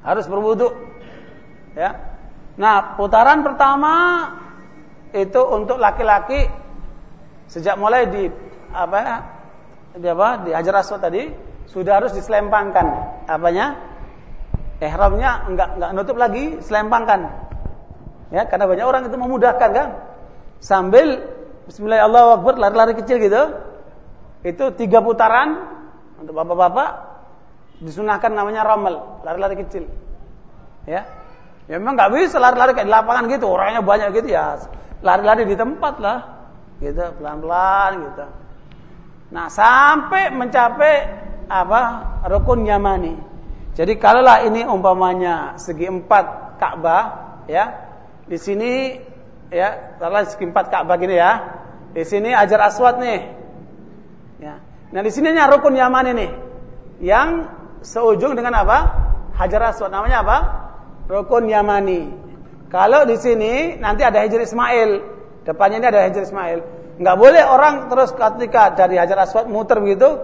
Harus berwudu. Ya. Nah, putaran pertama itu untuk laki-laki sejak mulai di apa ya? Di apa? Di Hajar Aswad tadi sudah harus diselempangkan apanya? Ihramnya enggak enggak nutup lagi, selempangkan. Ya, karena banyak orang itu memudahkan kan. Sambil Bismillahirrahmanirrahim, lari-lari kecil gitu. Itu tiga putaran untuk bapak-bapak disunahkan namanya rommel, lari-lari kecil. Ya. Ya memang nggak bisa lari-lari kayak di lapangan gitu, orangnya banyak gitu ya. Lari-lari di tempat lah. Gitu, pelan-pelan gitu. Nah, sampai mencapai apa? Rukun Yamani. Jadi kalaulah ini umpamanya segi empat Ka'bah, ya. Di sini ya, kalau segi empat Ka'bah gini ya. Di sini ajar aswad nih. Nah di sini rukun Yaman ini yang seujung dengan apa? Hajar aswad namanya apa? Rukun Yamani. Kalau di sini nanti ada Hajar Ismail, depannya ini ada Hajar Ismail. Nggak boleh orang terus ketika dari Hajar Aswad muter begitu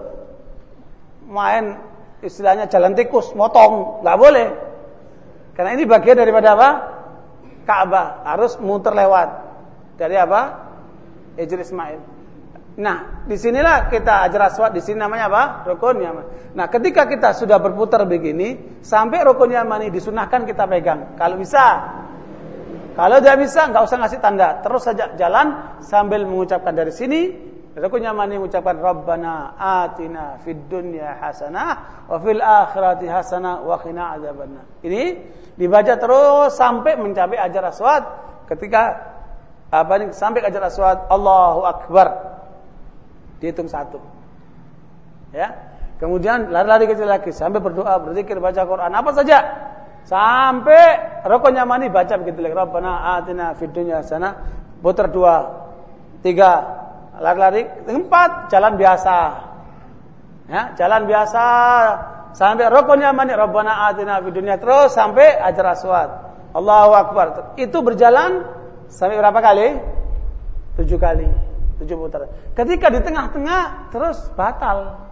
main istilahnya jalan tikus, motong, nggak boleh. Karena ini bagian daripada apa? Ka'bah, harus muter lewat. Dari apa? Hijr Ismail. Nah, di sinilah kita ajar aswad, di sini namanya apa? Rukun Yaman. Nah, ketika kita sudah berputar begini, sampai rukun Yaman ini disunahkan kita pegang. Kalau bisa. Kalau tidak bisa, nggak usah ngasih tanda. Terus saja jalan sambil mengucapkan dari sini. Rukun Yaman ini mengucapkan Rabbana atina fid dunya hasanah wa fil akhirati hasanah wa qina adzabannar. Ini dibaca terus sampai mencapai ajar aswad ketika apa ini sampai ke Hajar Aswad Allahu Akbar dihitung satu. Ya? Kemudian lari-lari kecil lagi sampai berdoa berzikir baca Quran apa saja. Sampai rokonya mani baca begitu lagi. Rabbana atina fid hasanah putar dua tiga lari-lari empat jalan biasa. Ya jalan biasa. Sampai rokonya mani Rabbana atina fid terus sampai Hajar Aswad. Allahu Akbar. Itu berjalan Sampai berapa kali? Tujuh kali. Tujuh putaran. Ketika di tengah-tengah terus batal.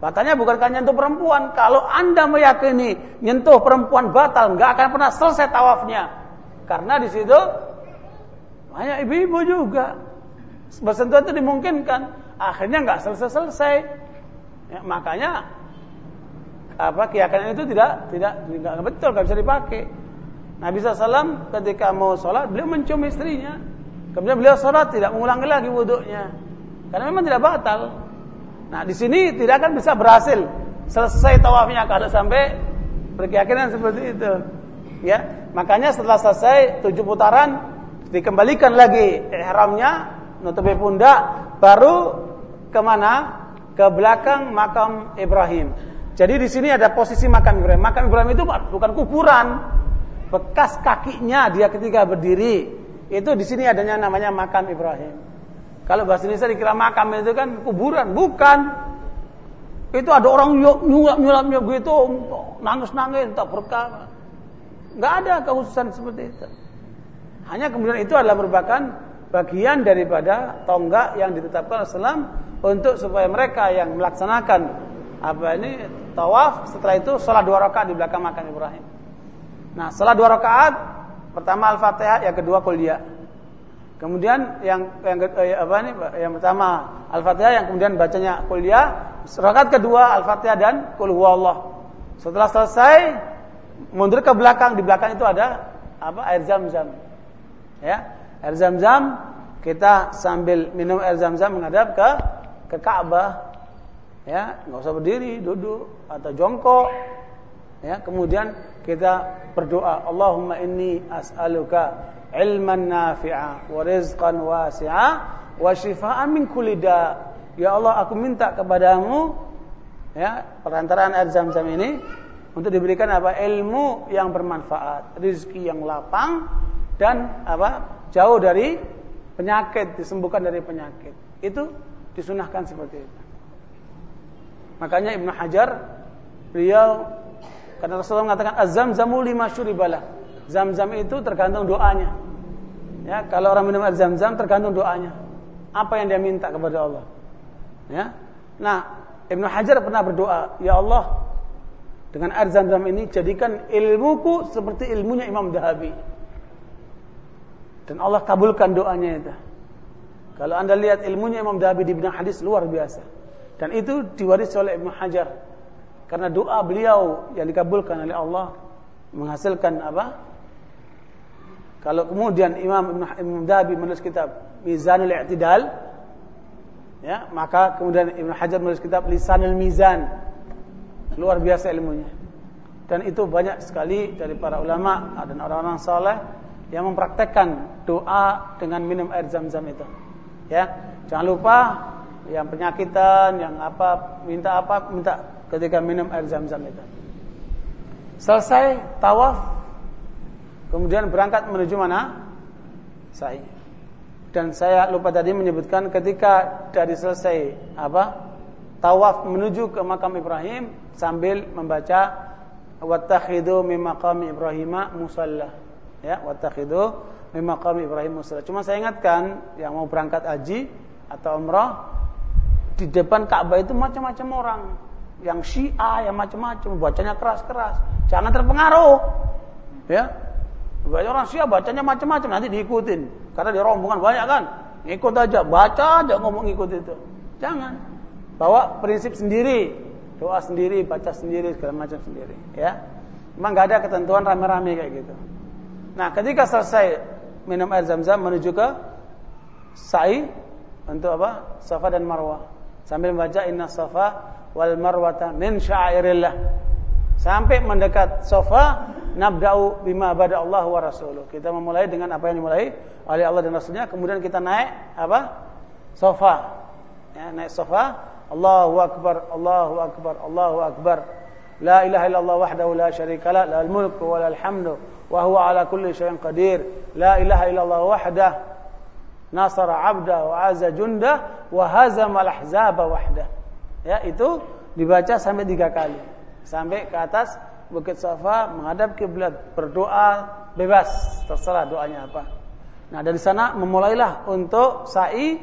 Batalnya bukan karena nyentuh perempuan. Kalau anda meyakini nyentuh perempuan batal, nggak akan pernah selesai tawafnya. Karena di situ banyak ibu-ibu juga. bersentuhan itu dimungkinkan. Akhirnya nggak selesai-selesai. Ya, makanya apa keyakinan itu tidak tidak tidak betul, nggak bisa dipakai. Nabi SAW ketika mau sholat, beliau mencium istrinya. Kemudian beliau sholat tidak mengulangi lagi wudhunya. Karena memang tidak batal. Nah di sini tidak akan bisa berhasil selesai tawafnya kalau sampai berkeyakinan seperti itu. Ya, makanya setelah selesai tujuh putaran dikembalikan lagi ihramnya, nutupi pundak, baru ke mana? Ke belakang makam Ibrahim. Jadi di sini ada posisi makam Ibrahim. Makam Ibrahim itu bukan kuburan, bekas kakinya dia ketika berdiri. Itu di sini adanya namanya makam Ibrahim. Kalau bahasa Indonesia dikira makam itu kan kuburan, bukan. Itu ada orang nyulap-nyulapnya begitu, nangis-nangis, tak berkah. Enggak ada kekhususan seperti itu. Hanya kemudian itu adalah merupakan bagian daripada tonggak yang ditetapkan Islam untuk supaya mereka yang melaksanakan apa ini tawaf setelah itu sholat dua rakaat di belakang makam Ibrahim. Nah, setelah dua rakaat pertama Al-Fatihah, yang kedua kuliah. Kemudian yang yang eh, apa ini yang pertama Al-Fatihah yang kemudian bacanya kuliah, rakaat kedua Al-Fatihah dan Qul huwallah. Setelah selesai mundur ke belakang, di belakang itu ada apa? air Zam-Zam ya air zam-zam kita sambil minum air zam-zam menghadap ke ke Ka'bah ya nggak usah berdiri duduk atau jongkok ya kemudian kita berdoa Allahumma inni as'aluka ilman nafi'a wa rizqan wasi'a wa shifaan min kulli ya Allah aku minta kepadamu ya perantaraan air zam-zam ini untuk diberikan apa? Ilmu yang bermanfaat rezeki yang lapang dan apa? Jauh dari penyakit disembuhkan dari penyakit. Itu disunahkan seperti itu. Makanya Ibnu Hajar beliau karena Rasulullah mengatakan azam-zamu lima syuribalah zam-zam itu tergantung doanya ya kalau orang minum zam-zam tergantung doanya apa yang dia minta kepada Allah ya nah Ibnu Hajar pernah berdoa ya Allah dengan air zam-zam ini jadikan ilmuku seperti ilmunya Imam Dahabi dan Allah kabulkan doanya itu. Kalau anda lihat ilmunya Imam Dabi di bidang hadis luar biasa. Dan itu diwarisi oleh Ibnu Hajar. Karena doa beliau yang dikabulkan oleh Allah menghasilkan apa? Kalau kemudian Imam Ibnu Imam Dabi menulis kitab Mizanul I'tidal, ya, maka kemudian Ibnu Hajar menulis kitab Lisanul Mizan. Luar biasa ilmunya. Dan itu banyak sekali dari para ulama dan orang-orang saleh yang mempraktekkan doa dengan minum air zam-zam itu. Ya, jangan lupa yang penyakitan, yang apa, minta apa, minta ketika minum air zam-zam itu. Selesai tawaf, kemudian berangkat menuju mana? Sa'i. Dan saya lupa tadi menyebutkan ketika dari selesai apa? Tawaf menuju ke makam Ibrahim sambil membaca wattakhidu min maqami Ibrahim musalla ya wattakhidu min maqam Ibrahim musalla. Cuma saya ingatkan yang mau berangkat haji atau umrah di depan Ka'bah itu macam-macam orang. Yang Syiah, yang macam-macam, bacanya keras-keras. Jangan terpengaruh. Ya. Banyak orang Syiah bacanya macam-macam nanti diikutin. Karena di rombongan banyak kan. Ikut aja, baca aja ngomong ikut itu. Jangan. Bawa prinsip sendiri, doa sendiri, baca sendiri, segala macam sendiri, ya. Memang gak ada ketentuan rame-rame kayak gitu. Nah, ketika selesai minum air zam-zam menuju ke sa'i untuk apa? Safa dan Marwah sambil membaca inna safa wal marwata min syairillah sampai mendekat sofa nabda'u bima bada Allah wa rasuluh. Kita memulai dengan apa yang dimulai oleh Allah dan Rasulnya. Kemudian kita naik apa? Sofa. Ya, naik sofa. Allahu Akbar, Allahu Akbar, Allahu Akbar. La ilaha illallah wahdahu la syarika la, la al-mulku wa la al-hamdu. Wa huwa ala kulli syai'in qadir. La ilaha illallah wahdahu nasara abda wa aza junda wa hazamal ahzaba wahda. Ya, itu dibaca sampai tiga kali. Sampai ke atas Bukit Safa menghadap kiblat, berdoa bebas, terserah doanya apa. Nah, dari sana memulailah untuk sa'i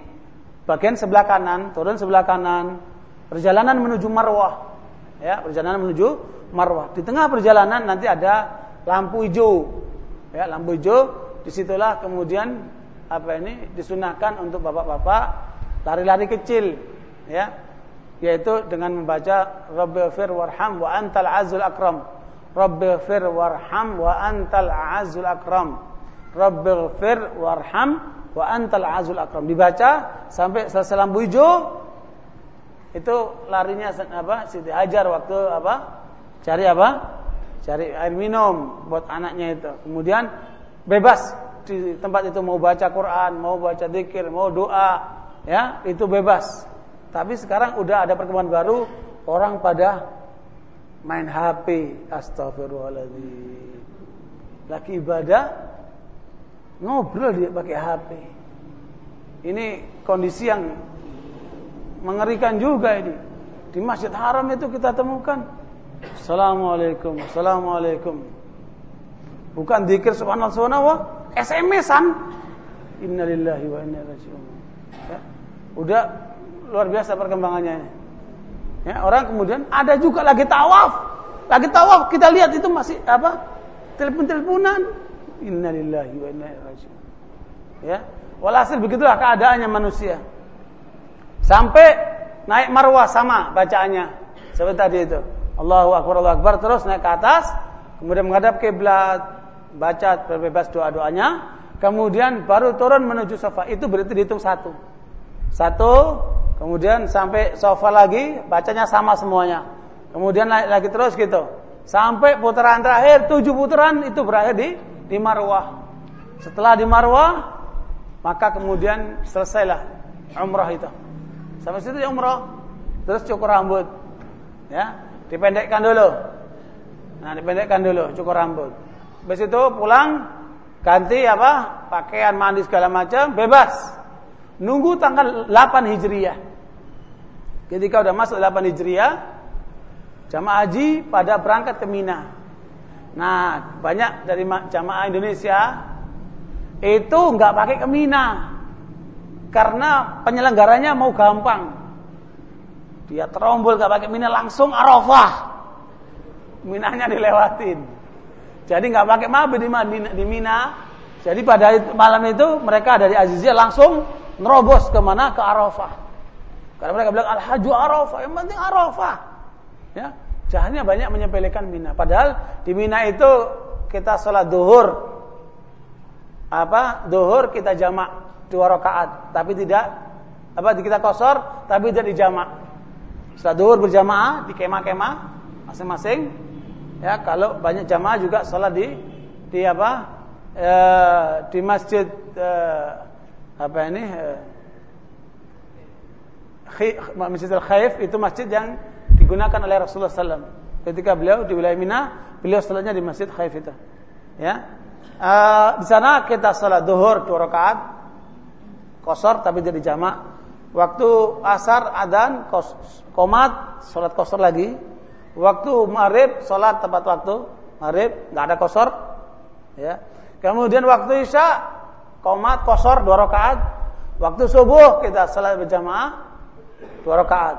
bagian sebelah kanan, turun sebelah kanan, perjalanan menuju Marwah. Ya, perjalanan menuju Marwah. Di tengah perjalanan nanti ada lampu hijau. Ya, lampu hijau di situlah kemudian apa ini disunahkan untuk bapak-bapak lari-lari kecil ya. Yaitu dengan membaca Rabbighfir warham wa antal azul akram. Rabbighfir warham wa antal azul akram. Rabbighfir warham wa antal azul akram. Dibaca sampai selesai lampu hijau. Itu larinya apa Siti Hajar waktu apa cari apa? Cari air minum buat anaknya itu. Kemudian bebas di tempat itu mau baca Quran, mau baca zikir, mau doa, ya, itu bebas. Tapi sekarang udah ada perkembangan baru, orang pada main HP. Astagfirullahaladzim. Lagi ibadah, ngobrol dia pakai HP. Ini kondisi yang mengerikan juga ini. Di Masjid Haram itu kita temukan. Assalamualaikum, Assalamualaikum. Bukan zikir subhanallah subhanallah, SMS-an. Innalillahi wa inna ilaihi Ya. Udah luar biasa perkembangannya. Ya, orang kemudian ada juga lagi tawaf. Lagi tawaf kita lihat itu masih apa? Telepon-teleponan. Innalillahi wa inna ilaihi Ya. Walhasil begitulah keadaannya manusia. Sampai naik marwah sama bacaannya. Seperti tadi itu. Allahu akbar Allahu akbar terus naik ke atas, kemudian menghadap kiblat, baca berbebas doa-doanya, kemudian baru turun menuju sofa. Itu berarti dihitung satu. Satu, kemudian sampai sofa lagi, bacanya sama semuanya. Kemudian naik lagi terus gitu. Sampai putaran terakhir, tujuh putaran itu berakhir di, di marwah. Setelah di marwah, maka kemudian selesailah umrah itu. Sampai situ umrah, terus cukur rambut. Ya, dipendekkan dulu. Nah, dipendekkan dulu, cukur rambut. Habis itu pulang ganti apa? Pakaian mandi segala macam, bebas. Nunggu tanggal 8 Hijriah. Ketika udah masuk 8 Hijriah, jamaah haji pada berangkat ke Mina. Nah, banyak dari jamaah Indonesia itu nggak pakai ke Mina. Karena penyelenggaranya mau gampang. Dia terombol nggak pakai Mina langsung Arafah. Minanya dilewatin. Jadi nggak pakai mabit di, di Mina. Jadi pada malam itu mereka dari Azizia langsung nerobos ke mana? Ke Arafah. Karena mereka bilang Al-Haju Arafah, yang penting Arafah. Ya, jahannya banyak menyepelekan Mina. Padahal di Mina itu kita sholat duhur. Apa? Duhur kita jamak dua rakaat, tapi tidak apa kita kosor, tapi tidak dijamak. Setelah duhur berjamaah di kemah-kemah masing-masing Ya, kalau banyak jamaah juga sholat di di apa? E, di masjid e, apa ini? E, masjid Al Khaif itu masjid yang digunakan oleh Rasulullah SAW. Ketika beliau di wilayah Mina, beliau sholatnya di masjid Khaif itu. Ya, e, di sana kita sholat duhur dua rakaat, kosor tapi jadi jamak. Waktu asar adan komat sholat kosor lagi Waktu maghrib sholat tepat waktu maghrib nggak ada kosor, ya. Kemudian waktu isya komat kosor dua rakaat. Waktu subuh kita sholat berjamaah dua rakaat.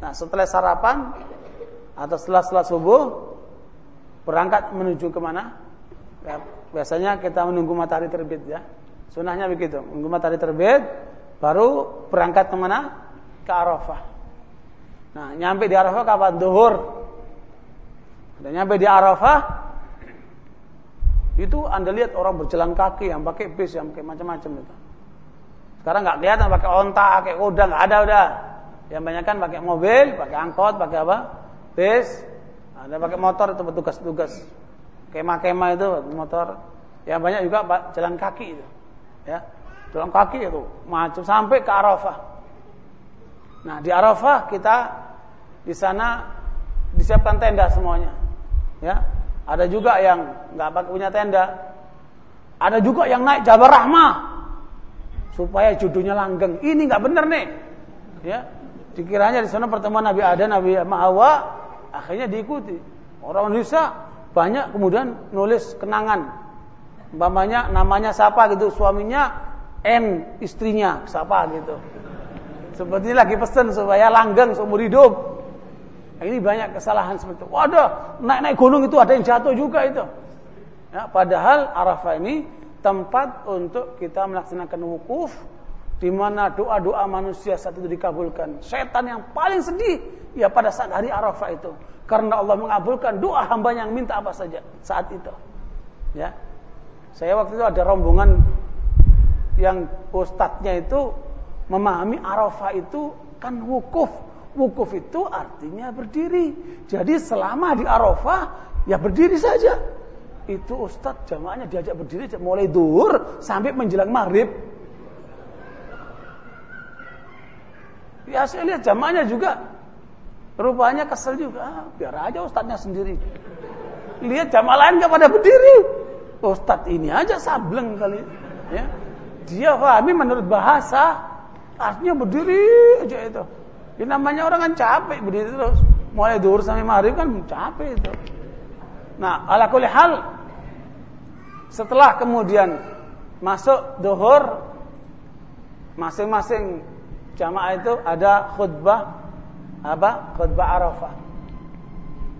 Nah setelah sarapan atau setelah setelah subuh berangkat menuju ke mana? Ya, biasanya kita menunggu matahari terbit ya. Sunahnya begitu, menunggu matahari terbit, baru berangkat ke mana? Ke Arafah. Nah, nyampe di Arafah kapan? Duhur. Dan nyampe di Arafah itu anda lihat orang berjalan kaki yang pakai bis yang pakai macam-macam itu. Sekarang nggak kelihatan pakai onta, pakai kuda nggak ada udah. Yang banyak kan pakai mobil, pakai angkot, pakai apa? Bis. Ada pakai motor itu petugas-petugas. Kema-kema itu motor. Yang banyak juga jalan kaki itu. Ya. Jalan kaki itu macam sampai ke Arafah. Nah, di Arafah kita di sana disiapkan tenda semuanya. Ya, ada juga yang nggak pakai punya tenda. Ada juga yang naik Jabal Rahmah supaya jodohnya langgeng. Ini nggak benar nih. Ya, dikiranya di sana pertemuan Nabi Adam, Nabi Hawa, akhirnya diikuti. Orang Indonesia banyak kemudian nulis kenangan. Umpamanya namanya siapa gitu, suaminya N, istrinya siapa gitu. Seperti lagi pesan supaya langgeng seumur hidup. Ini banyak kesalahan seperti itu. Waduh, naik-naik gunung itu ada yang jatuh juga itu. Ya, padahal Arafah ini tempat untuk kita melaksanakan wukuf di mana doa-doa manusia saat itu dikabulkan. Setan yang paling sedih ya pada saat hari Arafah itu. Karena Allah mengabulkan doa hamba yang minta apa saja saat itu. Ya. Saya waktu itu ada rombongan yang ustadznya itu memahami Arafah itu kan wukuf. Wukuf itu artinya berdiri. Jadi selama di Arafah ya berdiri saja. Itu ustadz jamaahnya diajak berdiri mulai duhur sampai menjelang maghrib. Ya saya lihat jamaahnya juga rupanya kesel juga. Ah, biar aja ustadznya sendiri. Lihat jamaah lain gak pada berdiri. Ustadz ini aja sableng kali. Ya. Dia pahami menurut bahasa artinya berdiri aja itu. Ini namanya orang kan capek berdiri terus. Mulai duhur sampai maghrib kan capek itu. Nah, ala kulli hal setelah kemudian masuk duhur masing-masing jamaah itu ada khutbah apa? Khutbah Arafah.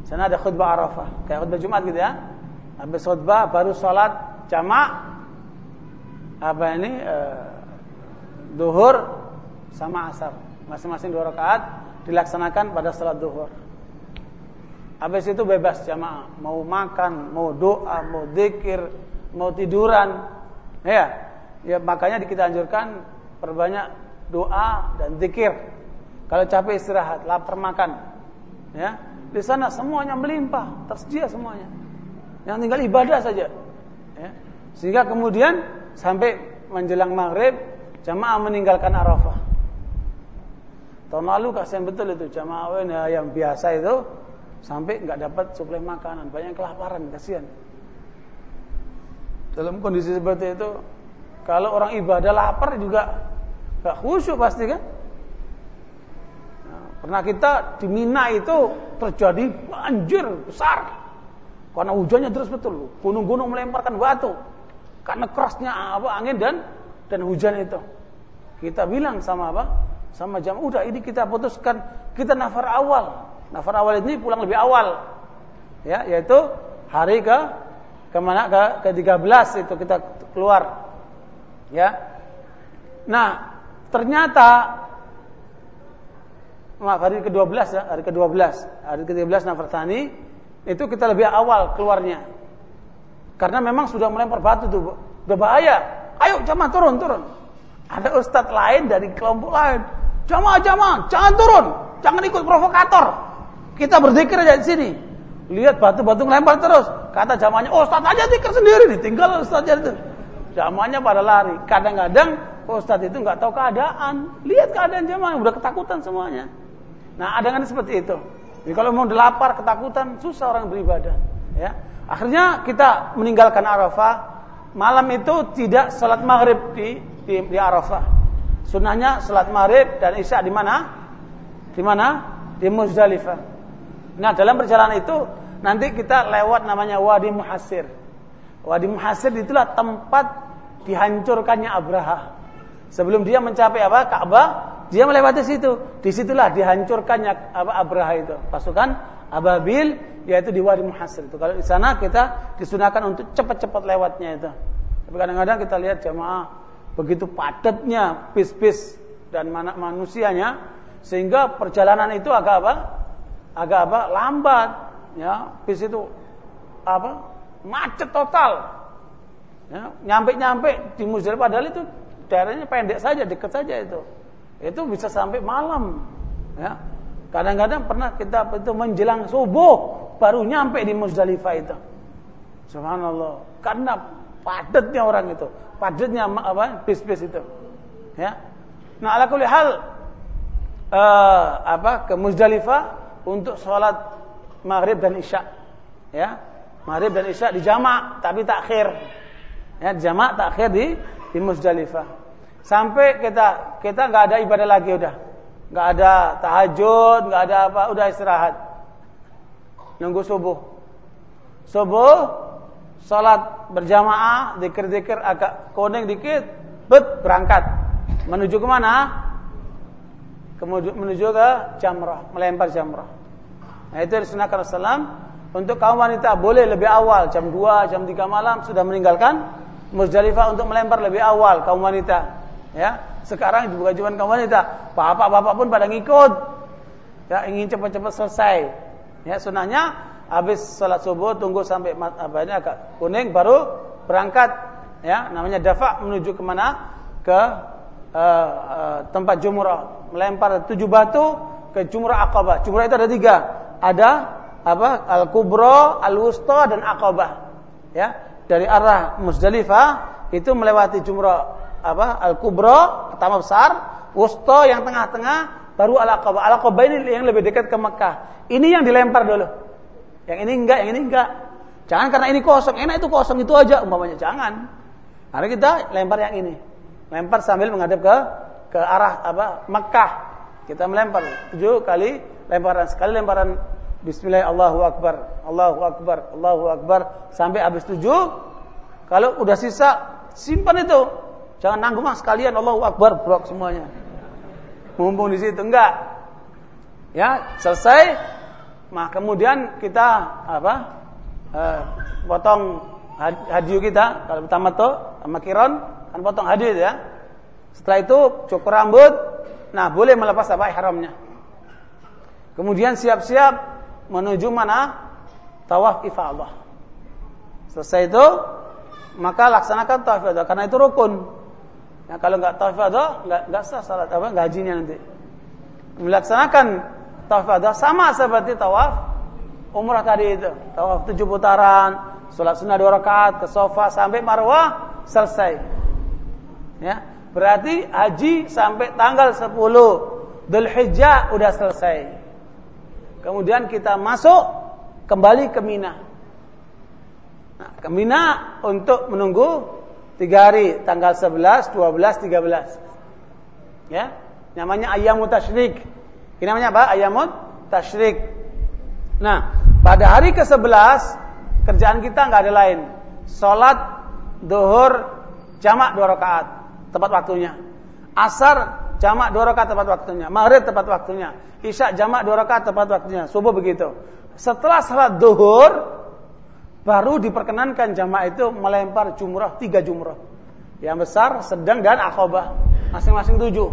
Sana ada khutbah Arafah, kayak khutbah Jumat gitu ya. Habis khutbah baru sholat jamaah apa ini eh, duhur sama asar. Masing-masing dua rakaat dilaksanakan pada sholat duhur. Habis itu bebas jamaah, mau makan, mau doa, mau zikir, mau tiduran. Ya. Ya makanya kita anjurkan perbanyak doa dan zikir. Kalau capek istirahat, lapar makan. Ya. Di sana semuanya melimpah, tersedia semuanya. Yang tinggal ibadah saja. Ya. Sehingga kemudian sampai menjelang maghrib jamaah meninggalkan Arafah. Tahun lalu kasihan betul itu jamaah yang biasa itu sampai nggak dapat suplai makanan, banyak kelaparan, kasihan. Dalam kondisi seperti itu, kalau orang ibadah lapar juga Gak khusyuk pasti kan? Nah, pernah kita di Mina itu terjadi banjir besar. Karena hujannya terus betul. Gunung-gunung melemparkan batu. Karena kerasnya apa angin dan dan hujan itu. Kita bilang sama apa? Sama jam udah ini kita putuskan kita nafar awal. Nafar awal ini pulang lebih awal. Ya, yaitu hari ke ke mana ke ke 13 itu kita keluar. Ya. Nah, Ternyata maaf hari ke-12 ya, hari ke-12, hari ke-13 Nafartani itu kita lebih awal keluarnya. Karena memang sudah melempar batu tuh, udah bahaya. Ayo jamaah turun, turun. Ada ustadz lain dari kelompok lain. Jamaah, jamaah, jangan turun, jangan ikut provokator. Kita berzikir aja di sini. Lihat batu-batu melempar terus. Kata jamaahnya, oh ustadz aja zikir sendiri, ditinggal ustadz itu. Jamaahnya pada lari. Kadang-kadang Ustadz itu nggak tahu keadaan. Lihat keadaan jemaah, udah ketakutan semuanya. Nah, ada kan seperti itu. Jadi kalau mau dilapar, ketakutan, susah orang beribadah. Ya. Akhirnya kita meninggalkan Arafah. Malam itu tidak salat maghrib di, di, di Arafah. Sunnahnya salat maghrib dan isya di mana? Di mana? Di Muzdalifah. Nah, dalam perjalanan itu nanti kita lewat namanya Wadi Muhasir. Wadi Muhasir itulah tempat dihancurkannya Abraha. Sebelum dia mencapai apa? Ka'bah, dia melewati situ. Di situlah dihancurkannya apa Abraha itu. Pasukan Ababil yaitu di Wadi Muhasir itu. Kalau di sana kita disunahkan untuk cepat-cepat lewatnya itu. Tapi kadang-kadang kita lihat jamaah begitu padatnya bis-bis dan manusianya sehingga perjalanan itu agak apa? Agak apa? Lambat. Ya, bis itu apa? Macet total. Ya, nyampe-nyampe di Muzdalifah padahal itu daerahnya pendek saja, dekat saja itu. Itu bisa sampai malam. Ya. Kadang-kadang pernah kita itu menjelang subuh baru nyampe di Muzdalifah itu. Subhanallah. Karena padatnya orang itu, padatnya apa? bis-bis itu. Ya. Nah, ala kulli hal uh, apa ke Muzdalifah untuk sholat maghrib dan isya. Ya. Maghrib dan isya di jamak tapi takhir. Ya, jamak takhir di di Muzdalifah. Sampai kita kita nggak ada ibadah lagi udah. nggak ada tahajud, nggak ada apa, udah istirahat. Nunggu subuh. Subuh salat berjamaah, dikir-dikir agak kuning dikit, bet berangkat. Menuju ke mana? Menuju ke jamrah, melempar jamrah. Nah, itu disunahkan Rasulullah untuk kaum wanita boleh lebih awal jam 2, jam 3 malam sudah meninggalkan Muzdalifah untuk melempar lebih awal kaum wanita. Ya, sekarang bukan cuma kaum wanita, bapak-bapak pun pada ngikut. Ya, ingin cepat-cepat selesai. Ya, sunahnya habis sholat subuh tunggu sampai apa ini agak kuning baru berangkat. Ya, namanya dafa menuju ke mana? Ke uh, uh, tempat jumrah, melempar tujuh batu ke jumrah akabah. Jumrah itu ada tiga. Ada apa? Al kubro, al wusta dan akabah. Ya, dari arah Muzdalifah itu melewati jumrah apa? Al kubro pertama besar, wusta yang tengah-tengah, baru al akabah. Al akabah ini yang lebih dekat ke Mekah. Ini yang dilempar dulu. Yang ini enggak, yang ini enggak. Jangan karena ini kosong, enak itu kosong itu aja umpamanya. Jangan. Karena kita lempar yang ini. Lempar sambil menghadap ke ke arah apa? Mekah. Kita melempar tujuh kali lemparan sekali lemparan Bismillah Allahu Akbar, Allahu Akbar, Allahu Akbar sampai habis tujuh. Kalau udah sisa simpan itu. Jangan nanggung mas sekalian Allahu Akbar brok semuanya. Mumpung di situ enggak. Ya, selesai. Nah, kemudian kita apa? Eh, potong hadiu kita kalau pertama tuh sama kiron kan potong hadiu ya. Setelah itu cukur rambut, Nah, boleh melepas apa ihramnya. Kemudian siap-siap menuju mana? Tawaf ifadah. Selesai itu, maka laksanakan tawaf ifadah karena itu rukun. Nah, kalau nggak tawaf ifadah, nggak nggak sah salat apa nggak hajinya nanti. Melaksanakan tawaf ifadah sama seperti tawaf umrah tadi itu. Tawaf tujuh putaran, sholat sunnah dua rakaat, ke sofa sampai marwah selesai. Ya, Berarti haji sampai tanggal 10 Dhul Hijjah udah selesai. Kemudian kita masuk kembali ke Mina. Nah, ke Mina untuk menunggu tiga hari, tanggal 11, 12, 13. Ya, namanya ayamut tasyrik. Ini namanya apa? Ayamut tasyrik. Nah, pada hari ke-11 kerjaan kita nggak ada lain. Salat duhur jamak dua rakaat tepat waktunya. Asar jamak dua rakaat tepat waktunya. Maghrib tepat waktunya. Isya jamak dua rakaat tepat waktunya. Subuh begitu. Setelah salat duhur baru diperkenankan jamaah itu melempar jumrah tiga jumrah. Yang besar, sedang dan akhobah. Masing-masing tujuh.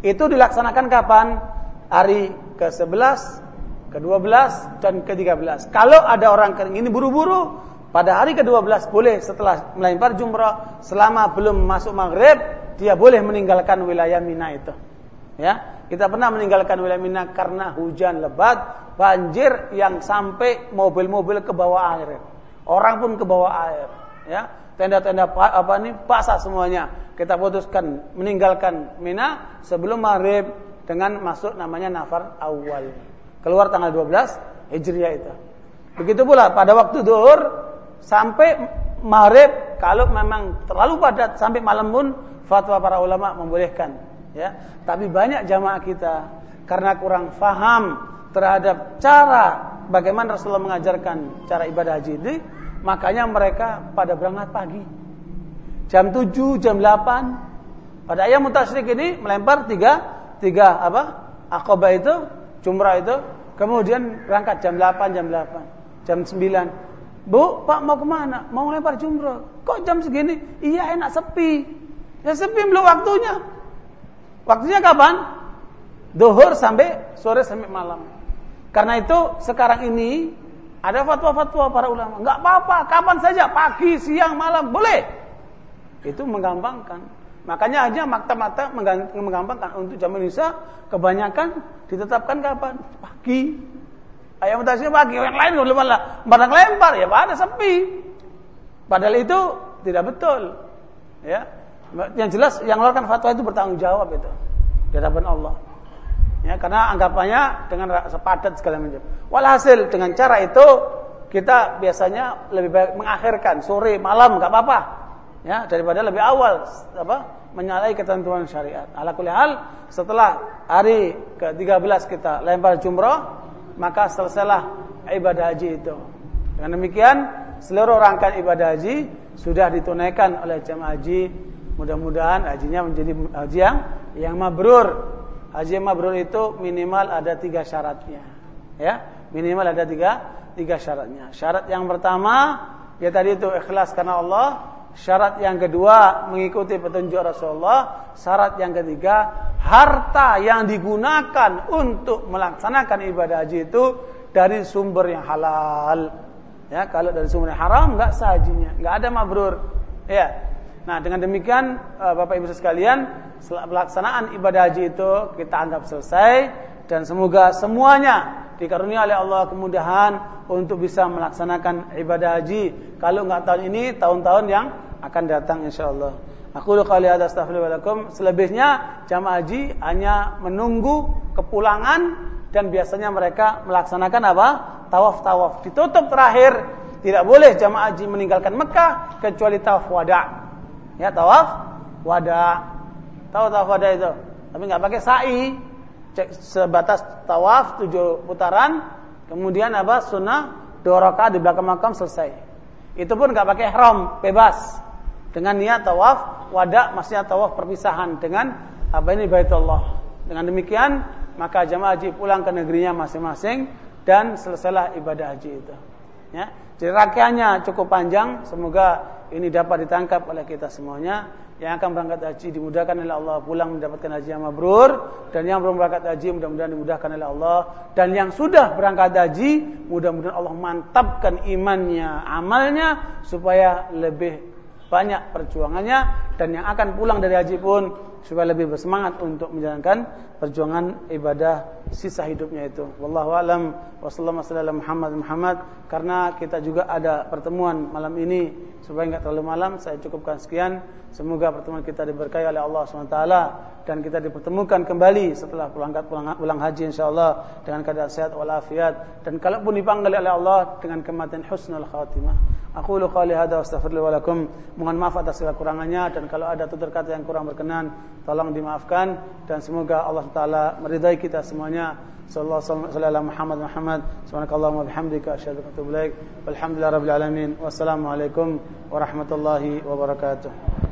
Itu dilaksanakan kapan? Hari ke-11, ke-12, dan ke-13. Kalau ada orang ini buru-buru, pada hari ke-12 boleh setelah melempar jumrah selama belum masuk maghrib dia boleh meninggalkan wilayah Mina itu. Ya, kita pernah meninggalkan wilayah Mina karena hujan lebat, banjir yang sampai mobil-mobil ke bawah air. Orang pun ke bawah air, ya. Tenda-tenda apa ini basah semuanya. Kita putuskan meninggalkan Mina sebelum maghrib dengan masuk namanya nafar awal. Keluar tanggal 12 Hijriah itu. Begitu pula pada waktu duhur sampai maghrib kalau memang terlalu padat sampai malam pun fatwa para ulama membolehkan ya tapi banyak jamaah kita karena kurang faham terhadap cara bagaimana Rasulullah mengajarkan cara ibadah haji ini makanya mereka pada berangkat pagi jam 7 jam 8 pada ayam mutasyrik ini melempar tiga tiga apa akobah itu jumrah itu kemudian berangkat jam 8 jam 8 jam 9 Bu, Pak mau ke mana? Mau lempar jumroh. Kok jam segini? Iya enak sepi. Ya sepi belum waktunya. Waktunya kapan? Duhur sampai sore sampai malam. Karena itu sekarang ini ada fatwa-fatwa para ulama. Enggak apa-apa, kapan saja, pagi, siang, malam, boleh. Itu menggampangkan. Makanya aja makta-makta menggampangkan untuk jam Indonesia kebanyakan ditetapkan kapan? Pagi, Ayam tasnya pagi, yang lain belum malah barang lempar ya pada sepi. Padahal itu tidak betul. Ya. Yang jelas yang mengeluarkan fatwa itu bertanggung jawab itu di hadapan Allah. Ya, karena anggapannya dengan sepadat segala macam. Walhasil dengan cara itu kita biasanya lebih baik mengakhirkan sore malam nggak apa-apa ya daripada lebih awal apa menyalahi ketentuan syariat. Ala hal setelah hari ke-13 kita lempar jumrah maka selesailah ibadah haji itu. Dengan demikian, seluruh rangkaian ibadah haji sudah ditunaikan oleh jemaah haji. Mudah-mudahan hajinya menjadi haji yang yang mabrur. Haji yang mabrur itu minimal ada tiga syaratnya. Ya, minimal ada tiga tiga syaratnya. Syarat yang pertama ya tadi itu ikhlas karena Allah. Syarat yang kedua mengikuti petunjuk Rasulullah. Syarat yang ketiga harta yang digunakan untuk melaksanakan ibadah haji itu dari sumber yang halal. Ya, kalau dari sumber yang haram nggak sajinya, nggak ada mabrur. Ya. Nah, dengan demikian eh, Bapak Ibu sekalian, pelaksanaan ibadah haji itu kita anggap selesai dan semoga semuanya dikarunia oleh Allah kemudahan untuk bisa melaksanakan ibadah haji. Kalau nggak tahun ini, tahun-tahun yang akan datang insyaallah. Aku qali hadza astaghfirullahaladzim. Selebihnya jamaah haji hanya menunggu kepulangan dan biasanya mereka melaksanakan apa? Tawaf-tawaf. Ditutup terakhir tidak boleh jamaah haji meninggalkan Mekah kecuali tawaf wada. Ya, tawaf wada. Tawaf wada itu? Tapi nggak pakai sa'i. Cek sebatas tawaf tujuh putaran, kemudian apa? Sunnah dua rakaat di belakang makam selesai. Itu pun nggak pakai ihram, bebas dengan niat tawaf wada maksudnya tawaf perpisahan dengan apa ini baitullah. Dengan demikian maka jamaah haji pulang ke negerinya masing-masing dan selesailah ibadah haji itu. Ya. Jadi rangkaiannya cukup panjang, semoga ini dapat ditangkap oleh kita semuanya. Yang akan berangkat haji dimudahkan oleh Allah pulang mendapatkan haji yang mabrur. Dan yang belum berangkat haji mudah-mudahan dimudahkan oleh Allah. Dan yang sudah berangkat haji mudah-mudahan Allah mantapkan imannya, amalnya supaya lebih banyak perjuangannya. Dan yang akan pulang dari haji pun supaya lebih bersemangat untuk menjalankan perjuangan ibadah sisa hidupnya itu. Wallahu alam wa sallallahu Muhammad Muhammad karena kita juga ada pertemuan malam ini supaya enggak terlalu malam saya cukupkan sekian. Semoga pertemuan kita diberkahi oleh Allah SWT dan kita dipertemukan kembali setelah pulang pulang, pulang haji insyaallah dengan keadaan sehat walafiat dan kalaupun dipanggil oleh Allah dengan kematian husnul khatimah. Aku qali hada wa astaghfirullah wa Mohon maaf atas segala kurangannya dan kalau ada tutur kata yang kurang berkenan tolong dimaafkan dan semoga Allah taala meridai kita semuanya. Sallallahu Muhammad Muhammad. Subhanakallahumma bihamdika asyhadu an la ilaha illa anta alamin. Wassalamualaikum warahmatullahi wabarakatuh.